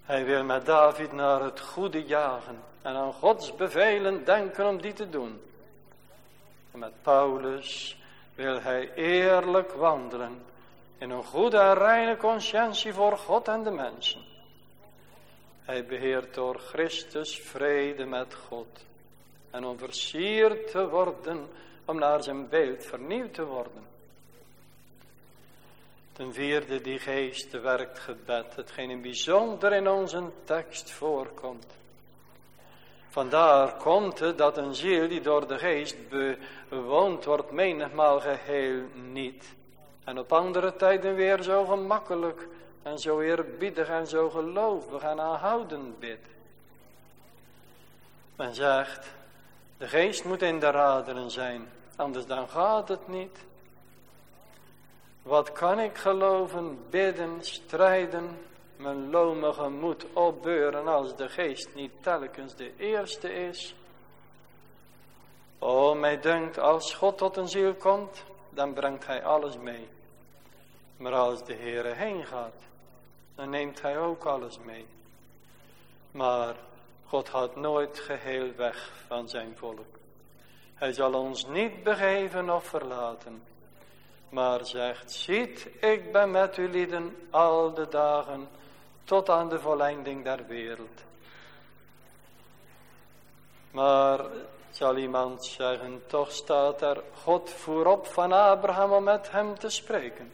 Hij wil met David naar het goede jagen en aan Gods bevelen denken om die te doen. En met Paulus wil hij eerlijk wandelen in een goede en reine conscientie voor God en de mensen. Hij beheert door Christus vrede met God en om versierd te worden, om naar zijn beeld vernieuwd te worden. Ten vierde, die geest werkt gebed, hetgeen in bijzonder in onze tekst voorkomt. Vandaar komt het dat een ziel die door de geest bewoond wordt, menigmaal geheel niet. En op andere tijden weer zo gemakkelijk en zo eerbiedig en zo gelovig en aanhoudend bidt. Men zegt, de geest moet in de raderen zijn, anders dan gaat het niet. Wat kan ik geloven, bidden, strijden, mijn lomige moed opbeuren als de geest niet telkens de eerste is? O, mij denkt, als God tot een ziel komt, dan brengt hij alles mee. Maar als de Heere heen gaat, dan neemt hij ook alles mee. Maar God gaat nooit geheel weg van zijn volk. Hij zal ons niet begeven of verlaten maar zegt, ziet, ik ben met u lieden al de dagen tot aan de volleinding der wereld. Maar zal iemand zeggen, toch staat er, God voer op van Abraham om met hem te spreken.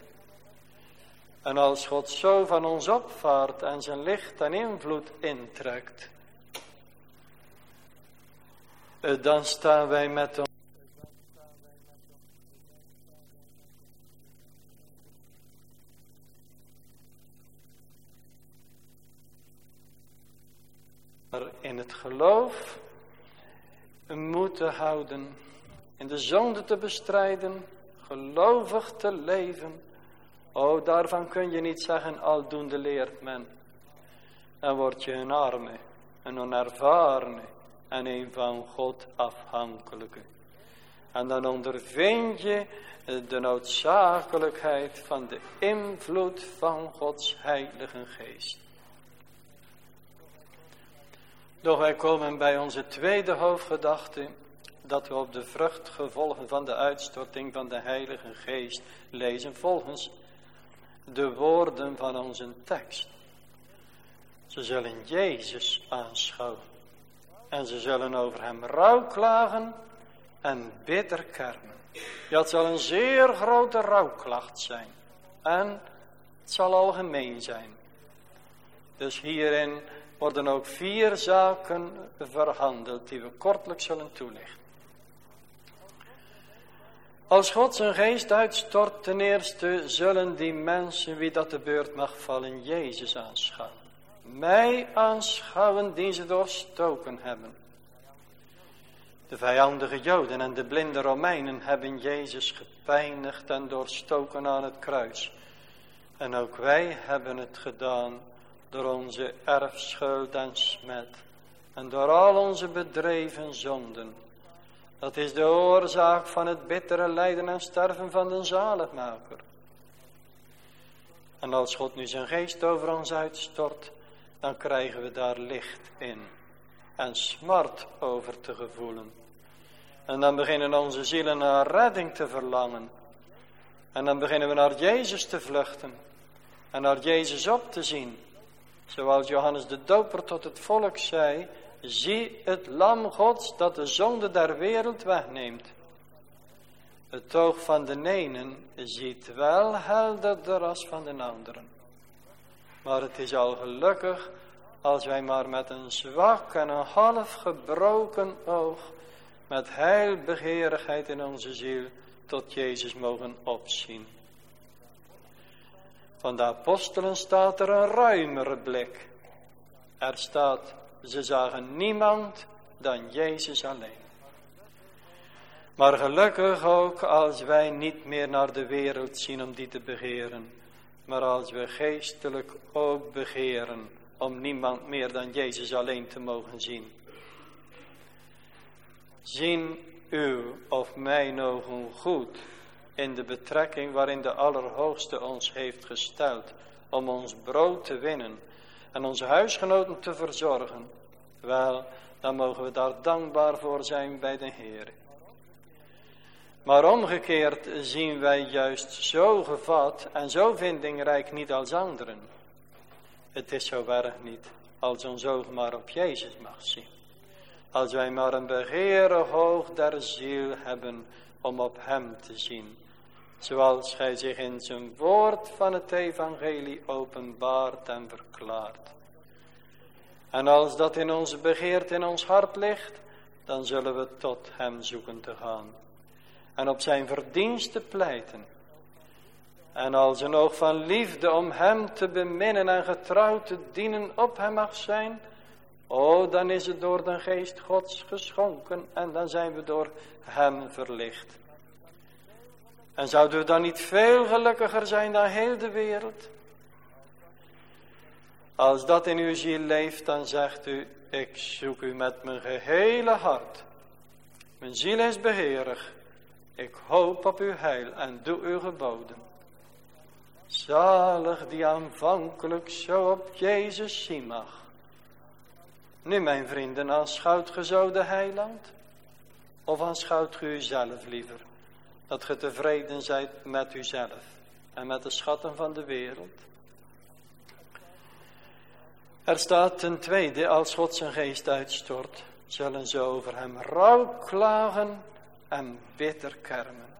En als God zo van ons opvaart en zijn licht en invloed intrekt, eh, dan staan wij met ons. In het geloof moeten houden, in de zonde te bestrijden, gelovig te leven. O, daarvan kun je niet zeggen, aldoende leert men. Dan word je een arme, een onervarene en een van God afhankelijke. En dan ondervind je de noodzakelijkheid van de invloed van Gods heilige geest. Doch wij komen bij onze tweede hoofdgedachte, dat we op de vruchtgevolgen van de uitstorting van de heilige geest lezen volgens de woorden van onze tekst. Ze zullen Jezus aanschouwen en ze zullen over hem rouw klagen en bitter kermen. Het zal een zeer grote rouwklacht zijn. En het zal algemeen zijn. Dus hierin worden ook vier zaken verhandeld die we kortelijk zullen toelichten. Als God zijn geest uitstort, ten eerste zullen die mensen, wie dat de beurt mag vallen, Jezus aanschouwen. Mij aanschouwen die ze doorstoken hebben. De vijandige Joden en de blinde Romeinen hebben Jezus gepijnigd en doorstoken aan het kruis. En ook wij hebben het gedaan door onze erfschuld en smet en door al onze bedreven zonden. Dat is de oorzaak van het bittere lijden en sterven van de zaligmaker. En als God nu zijn geest over ons uitstort, dan krijgen we daar licht in en smart over te gevoelen. En dan beginnen onze zielen naar redding te verlangen. En dan beginnen we naar Jezus te vluchten. En naar Jezus op te zien. Zoals Johannes de Doper tot het volk zei. Zie het lam Gods dat de zonde der wereld wegneemt. Het oog van de ene ziet wel helderder als van de anderen. Maar het is al gelukkig als wij maar met een zwak en een half gebroken oog met heilbegeerigheid in onze ziel tot Jezus mogen opzien. Van de apostelen staat er een ruimere blik. Er staat, ze zagen niemand dan Jezus alleen. Maar gelukkig ook als wij niet meer naar de wereld zien om die te begeren, maar als we geestelijk ook begeren om niemand meer dan Jezus alleen te mogen zien. Zien uw of mijn ogen goed in de betrekking waarin de Allerhoogste ons heeft gesteld om ons brood te winnen en onze huisgenoten te verzorgen, wel, dan mogen we daar dankbaar voor zijn bij de Heer. Maar omgekeerd zien wij juist zo gevat en zo vindingrijk niet als anderen. Het is zo erg niet als ons oog maar op Jezus mag zien. Als wij maar een begeren hoog der ziel hebben om op hem te zien. Zoals gij zich in zijn woord van het evangelie openbaart en verklaart. En als dat in onze begeerte in ons hart ligt, dan zullen we tot hem zoeken te gaan. En op zijn verdiensten pleiten. En als een oog van liefde om hem te beminnen en getrouw te dienen op hem mag zijn, Oh, dan is het door de geest Gods geschonken en dan zijn we door hem verlicht. En zouden we dan niet veel gelukkiger zijn dan heel de wereld? Als dat in uw ziel leeft, dan zegt u, ik zoek u met mijn gehele hart. Mijn ziel is beheerig. Ik hoop op uw heil en doe uw geboden. Zalig die aanvankelijk zo op Jezus zien mag. Nu mijn vrienden, aanschouwt ge zo de heiland? Of aanschouwt ge uzelf liever? Dat ge tevreden zijt met uzelf en met de schatten van de wereld? Er staat ten tweede, als God zijn geest uitstort, zullen ze over hem rouw klagen en bitter kermen.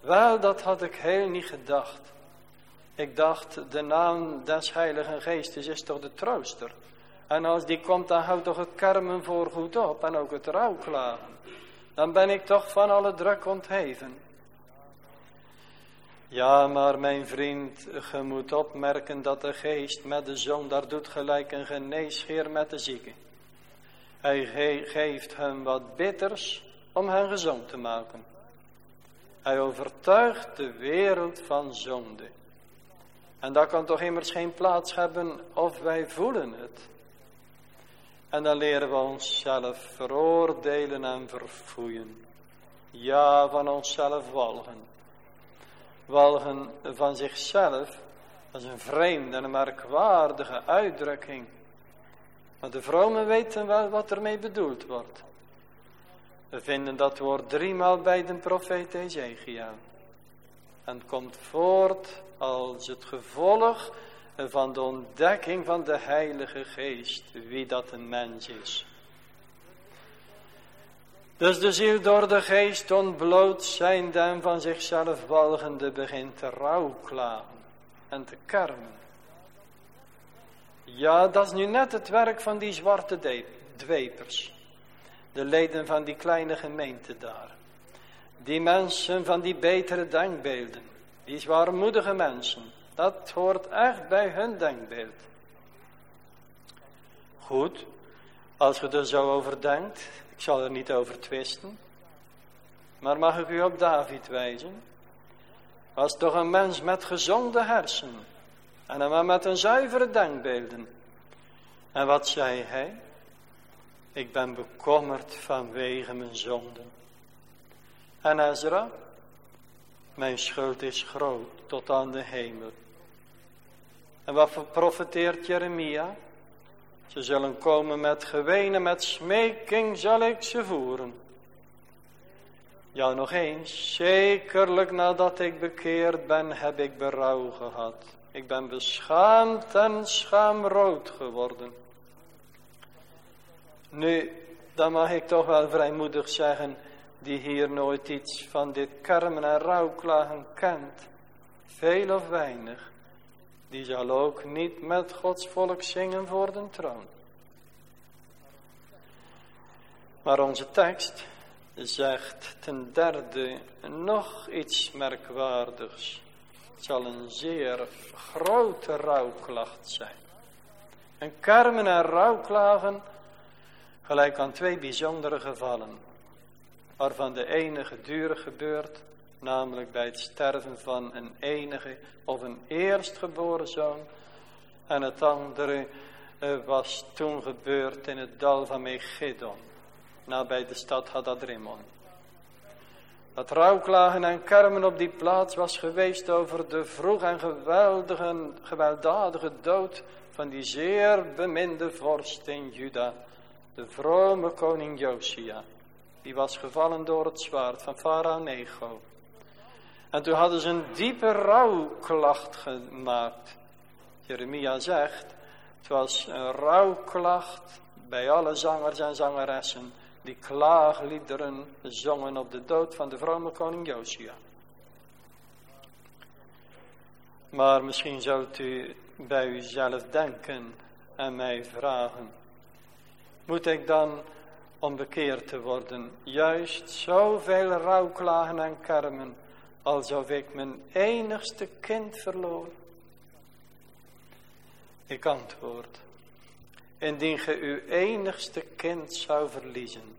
Wel, dat had ik heel niet gedacht. Ik dacht, de naam des Heiligen Geestes is toch de trooster. En als die komt, dan houdt toch het kermen voorgoed op en ook het rouwklagen. Dan ben ik toch van alle druk ontheven. Ja, maar mijn vriend, je moet opmerken dat de geest met de zondaar doet gelijk een geneesheer met de zieke. Hij geeft hem wat bitters om hen gezond te maken. Hij overtuigt de wereld van zonde. En dat kan toch immers geen plaats hebben of wij voelen het. En dan leren we onszelf veroordelen en verfoeien. Ja, van onszelf walgen. Walgen van zichzelf, dat is een vreemde en merkwaardige uitdrukking. Maar de vromen weten wel wat ermee bedoeld wordt. We vinden dat woord driemaal bij de profeet Ezekiel. En komt voort als het gevolg van de ontdekking van de Heilige Geest, wie dat een mens is. Dus de ziel door de geest ontbloot zijn en van zichzelf walgende begint te rouwklagen en te kermen. Ja, dat is nu net het werk van die zwarte dwepers. De leden van die kleine gemeente daar. Die mensen van die betere denkbeelden. Die zwaarmoedige mensen. Dat hoort echt bij hun denkbeeld. Goed, als je er zo over denkt, ik zal er niet over twisten. Maar mag ik u op David wijzen? Was toch een mens met gezonde hersenen. En met een zuivere denkbeelden. En wat zei hij? Ik ben bekommerd vanwege mijn zonden. En Ezra, mijn schuld is groot tot aan de hemel. En wat profeteert Jeremia? Ze zullen komen met gewenen, met smeking zal ik ze voeren. Ja, nog eens, zekerlijk nadat ik bekeerd ben, heb ik berouw gehad. Ik ben beschaamd en schaamrood geworden. Nu, dan mag ik toch wel vrijmoedig zeggen, die hier nooit iets van dit kermen en rouwklagen kent, veel of weinig, die zal ook niet met Gods volk zingen voor de troon. Maar onze tekst zegt ten derde nog iets merkwaardigs. Het zal een zeer grote rouwklacht zijn. En kermen en rouwklagen gelijk aan twee bijzondere gevallen, waarvan de ene gedurig gebeurt, namelijk bij het sterven van een enige of een eerstgeboren zoon, en het andere eh, was toen gebeurd in het dal van Megiddo, nabij de stad Hadadrimon. Dat rouwklagen en kermen op die plaats was geweest over de vroeg en geweldige, gewelddadige dood van die zeer beminde vorst in Juda, de vrome koning Josia. Die was gevallen door het zwaard van Farao Nego. En toen hadden ze een diepe rouwklacht gemaakt. Jeremia zegt, het was een rouwklacht bij alle zangers en zangeressen die klaagliederen zongen op de dood van de vrome koning Josia. Maar misschien zult u bij uzelf denken en mij vragen, moet ik dan om bekeerd te worden juist zoveel rouwklagen en kermen alsof ik mijn enigste kind verloor? Ik antwoord, indien ge uw enigste kind zou verliezen,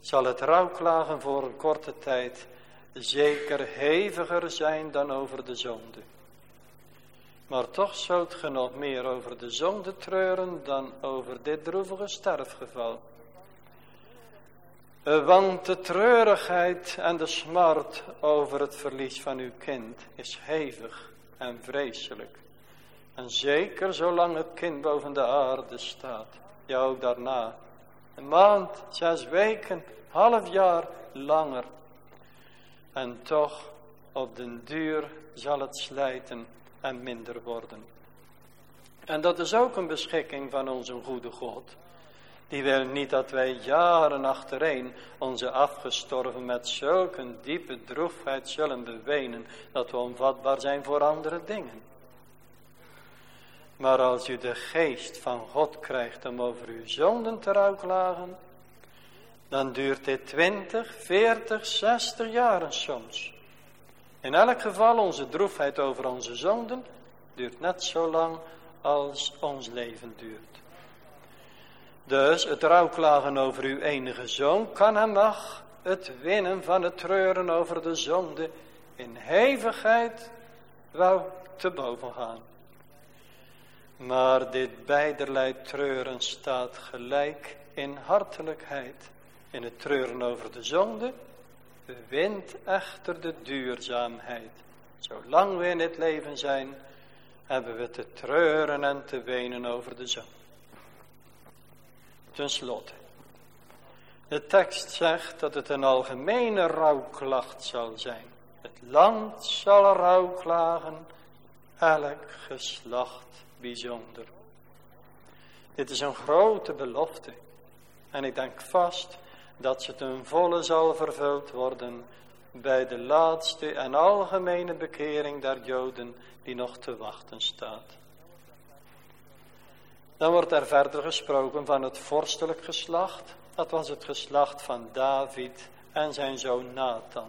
zal het rouwklagen voor een korte tijd zeker heviger zijn dan over de zonde. Maar toch zult ge nog meer over de zonde treuren dan over dit droevige sterfgeval. Want de treurigheid en de smart over het verlies van uw kind is hevig en vreselijk. En zeker zolang het kind boven de aarde staat. Ook daarna. Een maand, zes weken, half jaar langer. En toch, op den duur zal het slijten en minder worden. En dat is ook een beschikking van onze goede God. Die wil niet dat wij jaren achtereen onze afgestorven met zulke diepe droefheid zullen bewenen dat we onvatbaar zijn voor andere dingen. Maar als u de geest van God krijgt om over uw zonden te rouwklagen, dan duurt dit twintig, veertig, zestig jaren soms. In elk geval, onze droefheid over onze zonden duurt net zo lang als ons leven duurt. Dus het rouwklagen over uw enige zoon kan en mag het winnen van het treuren over de zonde in hevigheid wel te boven gaan. Maar dit beiderlei treuren staat gelijk in hartelijkheid. In het treuren over de zonde wint echter de duurzaamheid. Zolang we in het leven zijn, hebben we te treuren en te wenen over de zonde. Ten slotte, de tekst zegt dat het een algemene rouwklacht zal zijn. Het land zal rouw klagen, elk geslacht bijzonder. Dit is een grote belofte. En ik denk vast dat ze ten volle zal vervuld worden bij de laatste en algemene bekering der Joden die nog te wachten staat. Dan wordt er verder gesproken van het vorstelijk geslacht. Dat was het geslacht van David en zijn zoon Nathan.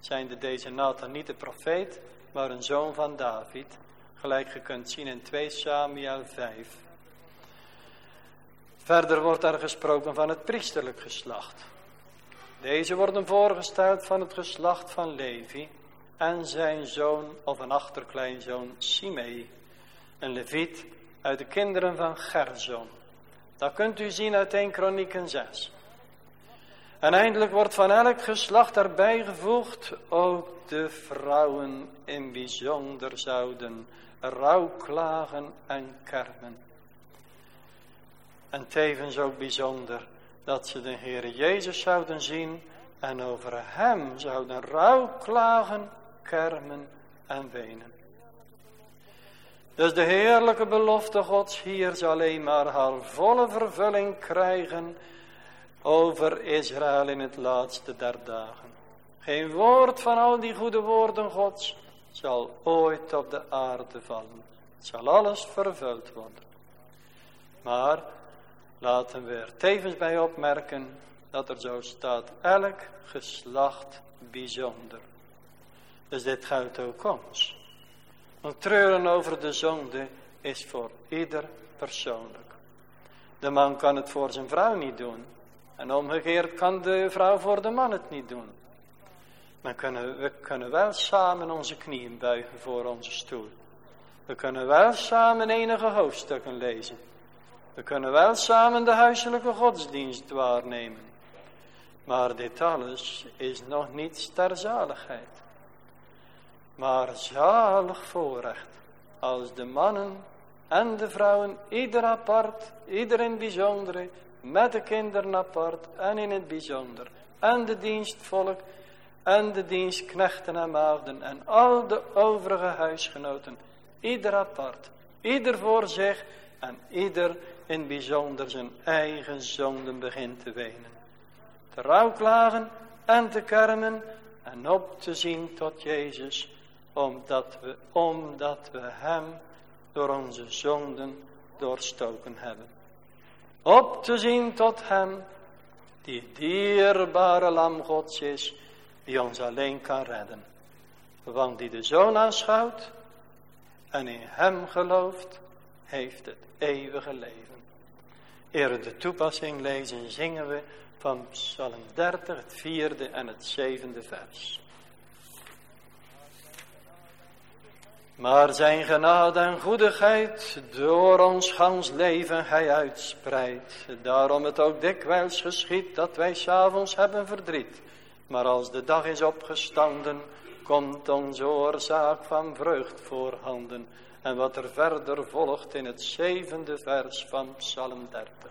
Zijnde deze Nathan niet de profeet, maar een zoon van David. Gelijk je kunt zien in 2 Samuel 5. Verder wordt er gesproken van het priesterlijk geslacht. Deze worden voorgesteld van het geslacht van Levi en zijn zoon of een achterkleinzoon Simei, een leviet uit de kinderen van Gerson. Dat kunt u zien uit 1 Kronieken 6. En eindelijk wordt van elk geslacht erbij gevoegd, ook de vrouwen in bijzonder zouden rouwklagen en kermen. En tevens ook bijzonder dat ze de Heer Jezus zouden zien en over hem zouden rouwklagen, kermen en wenen. Dus de heerlijke belofte Gods hier zal alleen maar haar volle vervulling krijgen over Israël in het laatste der dagen. Geen woord van al die goede woorden Gods zal ooit op de aarde vallen. Het zal alles vervuld worden. Maar laten we er tevens bij opmerken dat er zo staat elk geslacht bijzonder. Dus dit geldt ook ons. Want treuren over de zonde is voor ieder persoonlijk. De man kan het voor zijn vrouw niet doen. En omgekeerd kan de vrouw voor de man het niet doen. Maar kunnen, we kunnen wel samen onze knieën buigen voor onze stoel. We kunnen wel samen enige hoofdstukken lezen. We kunnen wel samen de huiselijke godsdienst waarnemen. Maar dit alles is nog niet ter zaligheid. Maar zalig voorrecht als de mannen en de vrouwen ieder apart, ieder in bijzondere, met de kinderen apart en in het bijzonder. En de dienstvolk en de dienstknechten en maagden en al de overige huisgenoten. Ieder apart, ieder voor zich en ieder in bijzonder zijn eigen zonden begint te wenen. Te rouwklagen en te kermen en op te zien tot Jezus, omdat we, omdat we Hem door onze zonden doorstoken hebben. Op te zien tot Hem, die dierbare lam Gods is, die ons alleen kan redden. Want die de Zoon aanschouwt en in Hem gelooft, heeft het eeuwige leven. Eer de toepassing lezen, zingen we van Psalm 30, het vierde en het zevende vers. Maar zijn genade en goedigheid door ons gans leven hij uitspreidt. Daarom het ook dikwijls geschiet dat wij s'avonds hebben verdriet. Maar als de dag is opgestanden, komt onze oorzaak van vreugd voorhanden. En wat er verder volgt in het zevende vers van Psalm 30.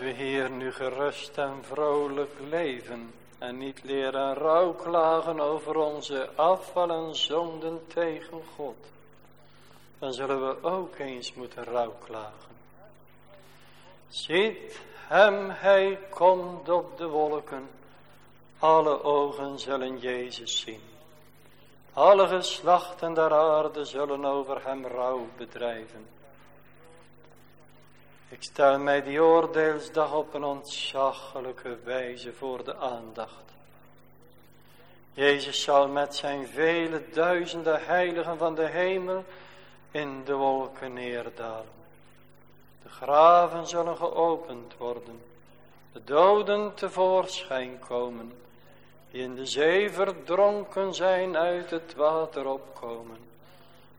We hier nu gerust en vrolijk leven en niet leren rouwklagen over onze afval en zonden tegen God, dan zullen we ook eens moeten rouwklagen. Ziet hem, hij komt op de wolken, alle ogen zullen Jezus zien. Alle geslachten der aarde zullen over hem rouw bedrijven. Ik stel mij die oordeelsdag op een ontzaglijke wijze voor de aandacht. Jezus zal met zijn vele duizenden heiligen van de hemel in de wolken neerdalen. De graven zullen geopend worden, de doden tevoorschijn komen, die in de zee verdronken zijn uit het water opkomen.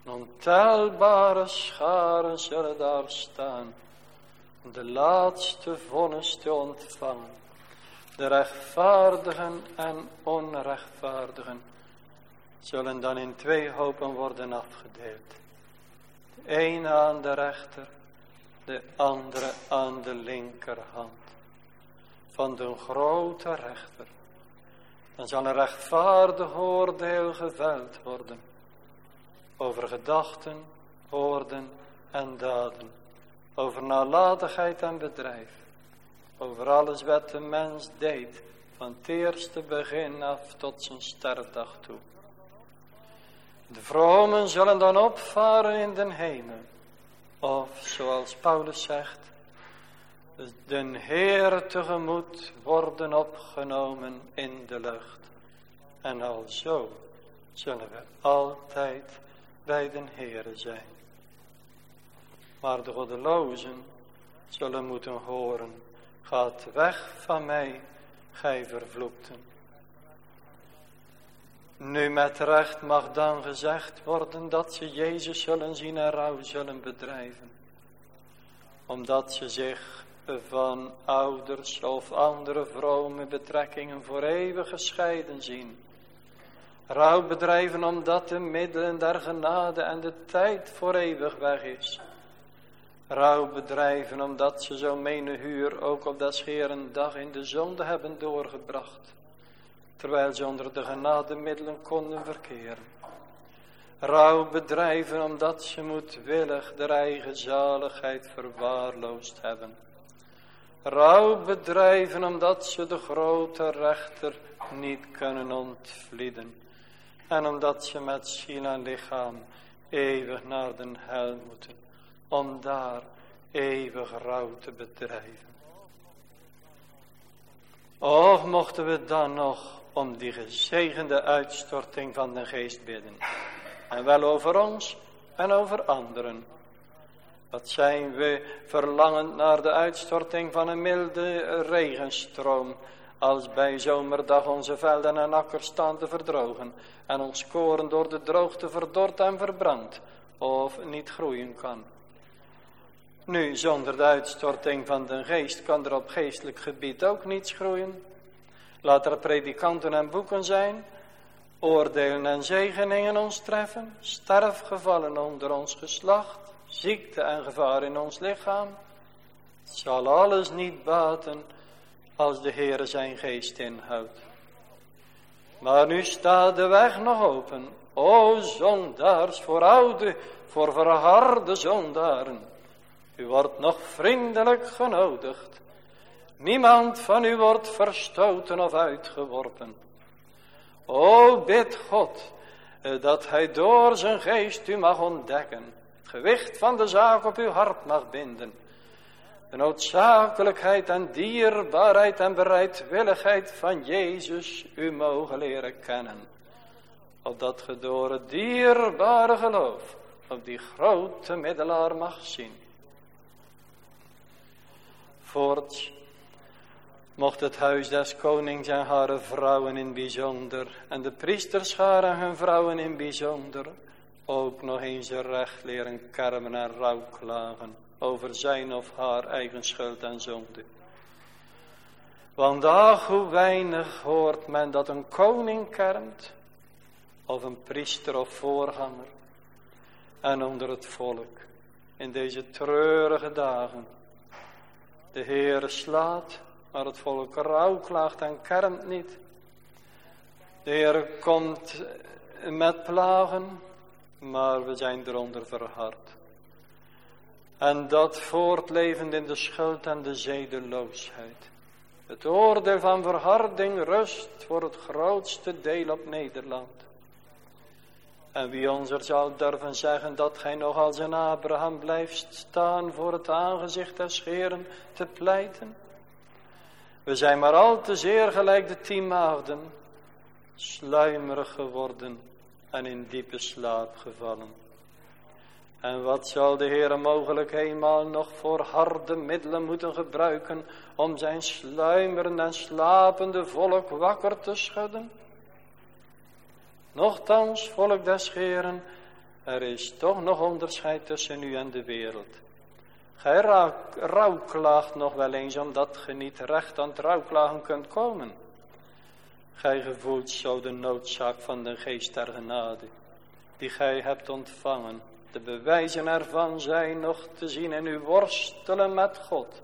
Ontelbare scharen zullen daar staan de laatste vonnis te ontvangen. De rechtvaardigen en onrechtvaardigen zullen dan in twee hopen worden afgedeeld. De aan de rechter, de andere aan de linkerhand van de grote rechter. Dan zal een rechtvaardig oordeel geveld worden over gedachten, woorden en daden over nalatigheid en bedrijf, over alles wat de mens deed, van het eerste begin af tot zijn sterfdag toe. De vromen zullen dan opvaren in den hemel, of zoals Paulus zegt, den Heer tegemoet worden opgenomen in de lucht. En alzo zullen we altijd bij den Heere zijn. Maar de goddelozen zullen moeten horen. Gaat weg van mij, gij vervloekten. Nu met recht mag dan gezegd worden dat ze Jezus zullen zien en rouw zullen bedrijven. Omdat ze zich van ouders of andere vrome betrekkingen voor eeuwig gescheiden zien. Rouw bedrijven omdat de middelen der genade en de tijd voor eeuwig weg is rouw bedrijven, omdat ze zo menen huur ook op dat scheren dag in de zonde hebben doorgebracht, terwijl ze onder de genademiddelen konden verkeren. Rouw bedrijven, omdat ze moedwillig de eigen zaligheid verwaarloosd hebben. Rouw bedrijven, omdat ze de grote rechter niet kunnen ontvlieden. En omdat ze met ziel en lichaam eeuwig naar den hel moeten om daar eeuwig rouw te bedrijven. Och, mochten we dan nog om die gezegende uitstorting van de geest bidden. En wel over ons en over anderen. Wat zijn we verlangend naar de uitstorting van een milde regenstroom. Als bij zomerdag onze velden en akkers staan te verdrogen. En ons koren door de droogte verdord en verbrand. Of niet groeien kan. Nu, zonder de uitstorting van de geest kan er op geestelijk gebied ook niets groeien. Laat er predikanten en boeken zijn, oordelen en zegeningen ons treffen, sterfgevallen onder ons geslacht, ziekte en gevaar in ons lichaam. Het zal alles niet baten als de Heere zijn geest inhoudt. Maar nu staat de weg nog open, o zondaars, voor oude, voor verharde zondaren. U wordt nog vriendelijk genodigd. Niemand van u wordt verstoten of uitgeworpen. O, bid God eh, dat hij door zijn geest u mag ontdekken. Het gewicht van de zaak op uw hart mag binden. De noodzakelijkheid en dierbaarheid en bereidwilligheid van Jezus u mogen leren kennen. Opdat ge door het dierbare geloof op die grote middelaar mag zien Voorts mocht het huis des konings en haar vrouwen in bijzonder, en de priesterscharen en hun vrouwen in bijzonder, ook nog eens recht leren kermen en rouwklagen over zijn of haar eigen schuld en zonde. Want ach, hoe weinig hoort men dat een koning kermt, of een priester of voorganger, en onder het volk in deze treurige dagen De Heere slaat, maar het volk rouwklaagt en kermt niet. De Heer komt met plagen, maar we zijn eronder verhard. En dat voortlevend in de schuld en de zedeloosheid. Het oordeel van verharding rust voor het grootste deel op Nederland. En wie ons zal durven zeggen dat gij nog als een Abraham blijft staan voor het aangezicht des Heeren te pleiten? We zijn maar al te zeer gelijk de tien maagden, sluimerig geworden en in diepe slaap gevallen. En wat zal de Heer mogelijk eenmaal nog voor harde middelen moeten gebruiken om zijn sluimerende en slapende volk wakker te schudden? Nochtans, volk des Heeren, er is toch nog onderscheid tussen u en de wereld. Gij rouwklaagt nog wel eens omdat ge niet recht aan het kunt komen. Gij gevoelt zo de noodzaak van de geest der genade, die gij hebt ontvangen. De bewijzen ervan zijn nog te zien in uw worstelen met God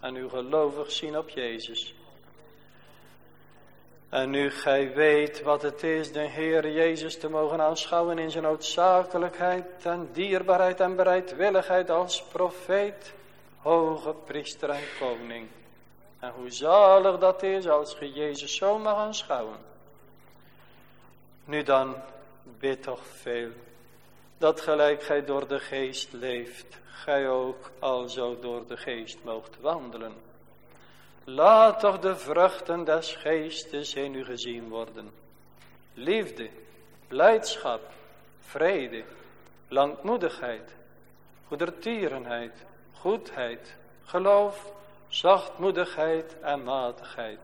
en uw gelovig zien op Jezus. En nu gij weet wat het is de Heer Jezus te mogen aanschouwen in zijn noodzakelijkheid en dierbaarheid en bereidwilligheid als profeet, hoge priester en koning. En hoe zalig dat is als ge Jezus zo mag aanschouwen. Nu dan, bid toch veel, dat gelijk gij door de geest leeft, gij ook alzo door de geest moogt wandelen. Laat toch de vruchten des geestes in u gezien worden. Liefde, blijdschap, vrede, langmoedigheid, goedertierenheid, goedheid, geloof, zachtmoedigheid en matigheid.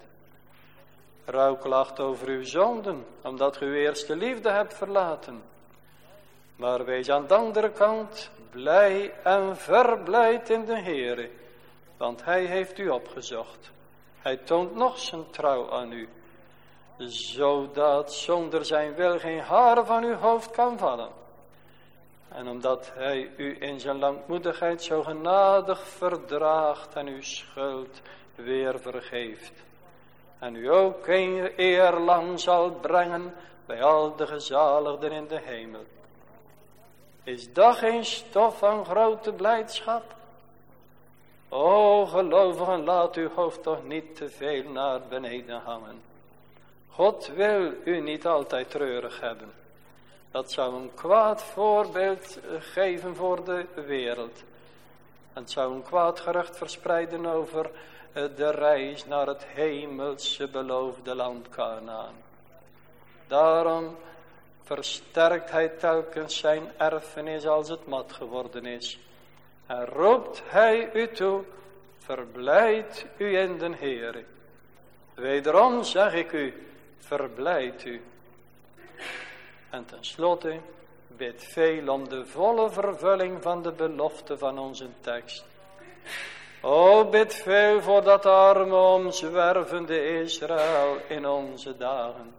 Rouw klacht over uw zonden, omdat u uw eerste liefde hebt verlaten. Maar wees aan de andere kant blij en verblijd in de Heere, want Hij heeft u opgezocht. Hij toont nog zijn trouw aan u, zodat zonder zijn wil geen haar van uw hoofd kan vallen. En omdat hij u in zijn langmoedigheid zo genadig verdraagt en uw schuld weer vergeeft. En u ook een eer lang zal brengen bij al de gezaligden in de hemel. Is dat geen stof van grote blijdschap? O gelovigen, laat uw hoofd toch niet te veel naar beneden hangen. God wil u niet altijd treurig hebben. Dat zou een kwaad voorbeeld geven voor de wereld. En zou een kwaad gerucht verspreiden over eh, de reis naar het hemelse beloofde land Kanaan. Daarom versterkt hij telkens zijn erfenis als het mat geworden is. En roept hij u toe, verblijd u in den Heere. Wederom zeg ik u, verblijd u. En tenslotte bid veel om de volle vervulling van de belofte van onze tekst. O, bid veel voor dat arme omzwervende Israël in onze dagen.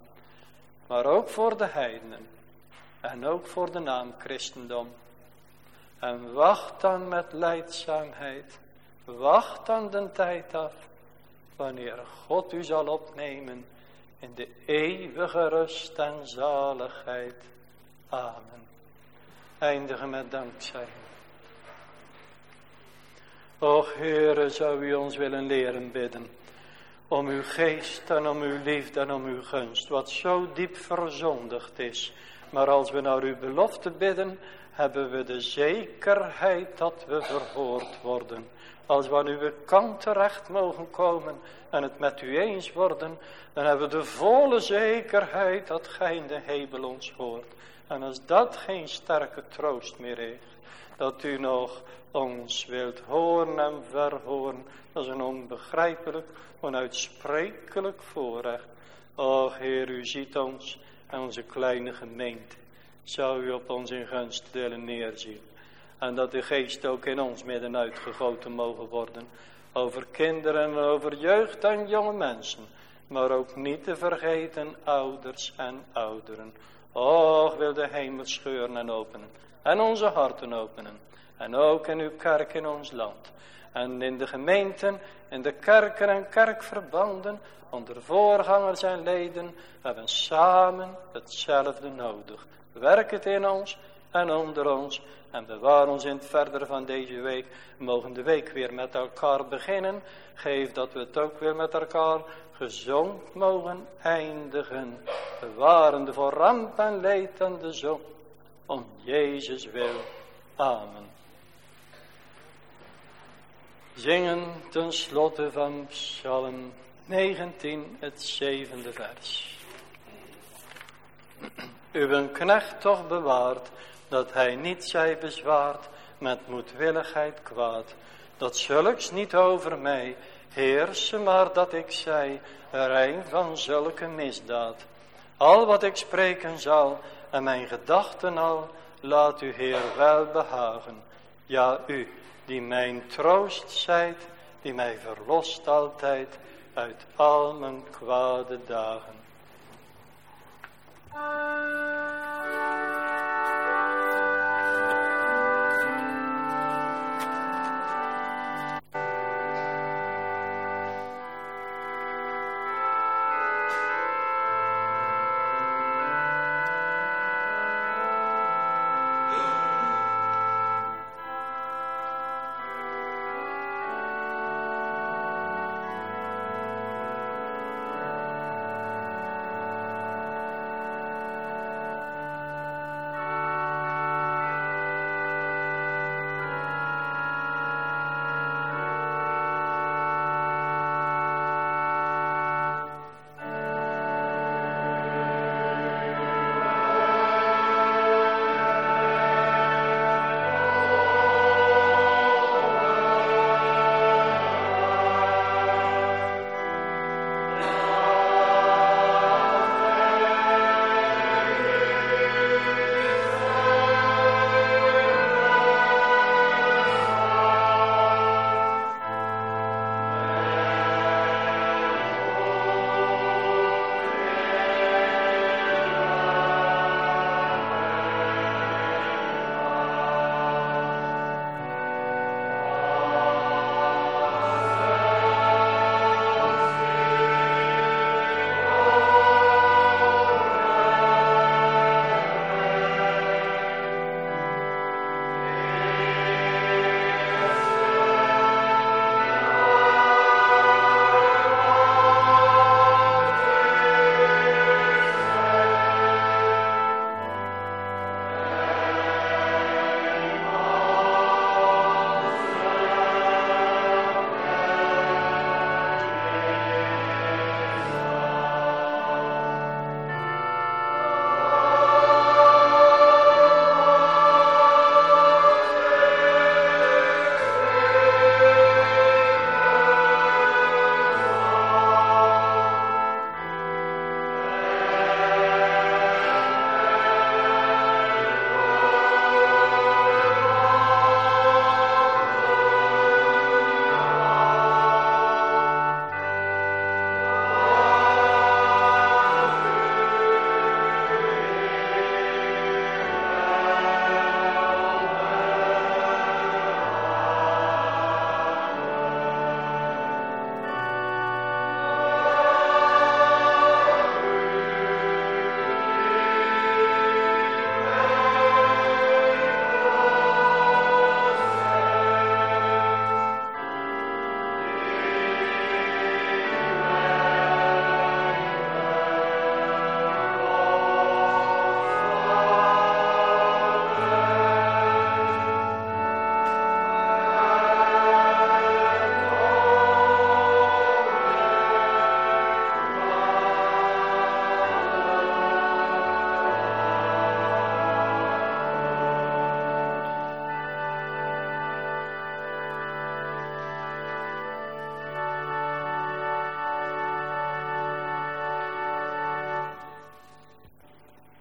Maar ook voor de heidenen. En ook voor de naam Christendom. En wacht dan met leidzaamheid. Wacht dan de tijd af. Wanneer God u zal opnemen in de eeuwige rust en zaligheid. Amen. Eindigen met dankzij. Och Heere, zou u ons willen leren bidden. Om uw geest en om uw liefde en om uw gunst. Wat zo diep verzondigd is. Maar als we naar uw belofte bidden, hebben we de zekerheid dat we verhoord worden. Als we aan uw kant terecht mogen komen en het met u eens worden, dan hebben we de volle zekerheid dat gij in de hemel ons hoort. En als dat geen sterke troost meer heeft, dat u nog ons wilt horen en verhoren, dat is een onbegrijpelijk, onuitsprekelijk voorrecht. Och Heer, u ziet ons en onze kleine gemeente. Zou u op ons in gunst willen neerzien. En dat de geest ook in ons midden uitgegoten mogen worden. Over kinderen en over jeugd en jonge mensen. Maar ook niet te vergeten ouders en ouderen. Och, wil de hemel scheuren en openen. En onze harten openen. En ook in uw kerk in ons land. En in de gemeenten, in de kerken en kerkverbanden, onder voorgangers en leden, hebben samen hetzelfde nodig. Werk het in ons en onder ons en bewaar ons in het verder van deze week. We mogen de week weer met elkaar beginnen. Geef dat we het ook weer met elkaar gezond mogen eindigen. Bewarende voor ramp en leed en de zon. Om Jezus wil. Amen. Zingen ten slotte van Psalm 19, het zevende vers. Uw knecht toch bewaart, dat hij niet zij bezwaart met moedwilligheid kwaad. Dat zulks niet over mij heersen, maar dat ik zij rein van zulke misdaad. Al wat ik spreken zal en mijn gedachten al, laat u Heer wel behagen. Ja, u die mijn troost zijt, die mij verlost altijd uit al mijn kwade dagen.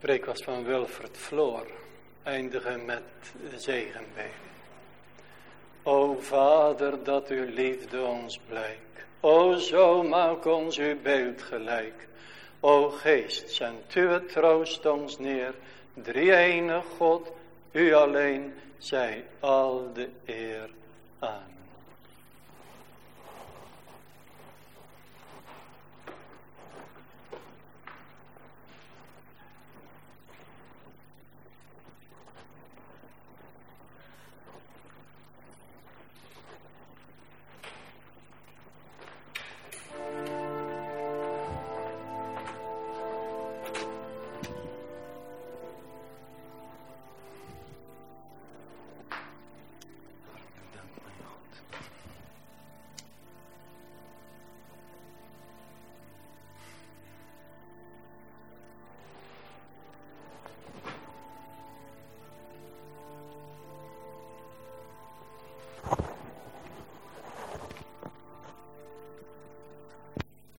Preek was van Wilfred Floor. Eindigen met de zegenbeden. O Vader, dat uw liefde ons blijkt. O zo maak ons uw beeld gelijk. O Geest, zend uw troost ons neer. Drie ene God, u alleen, zij al de eer.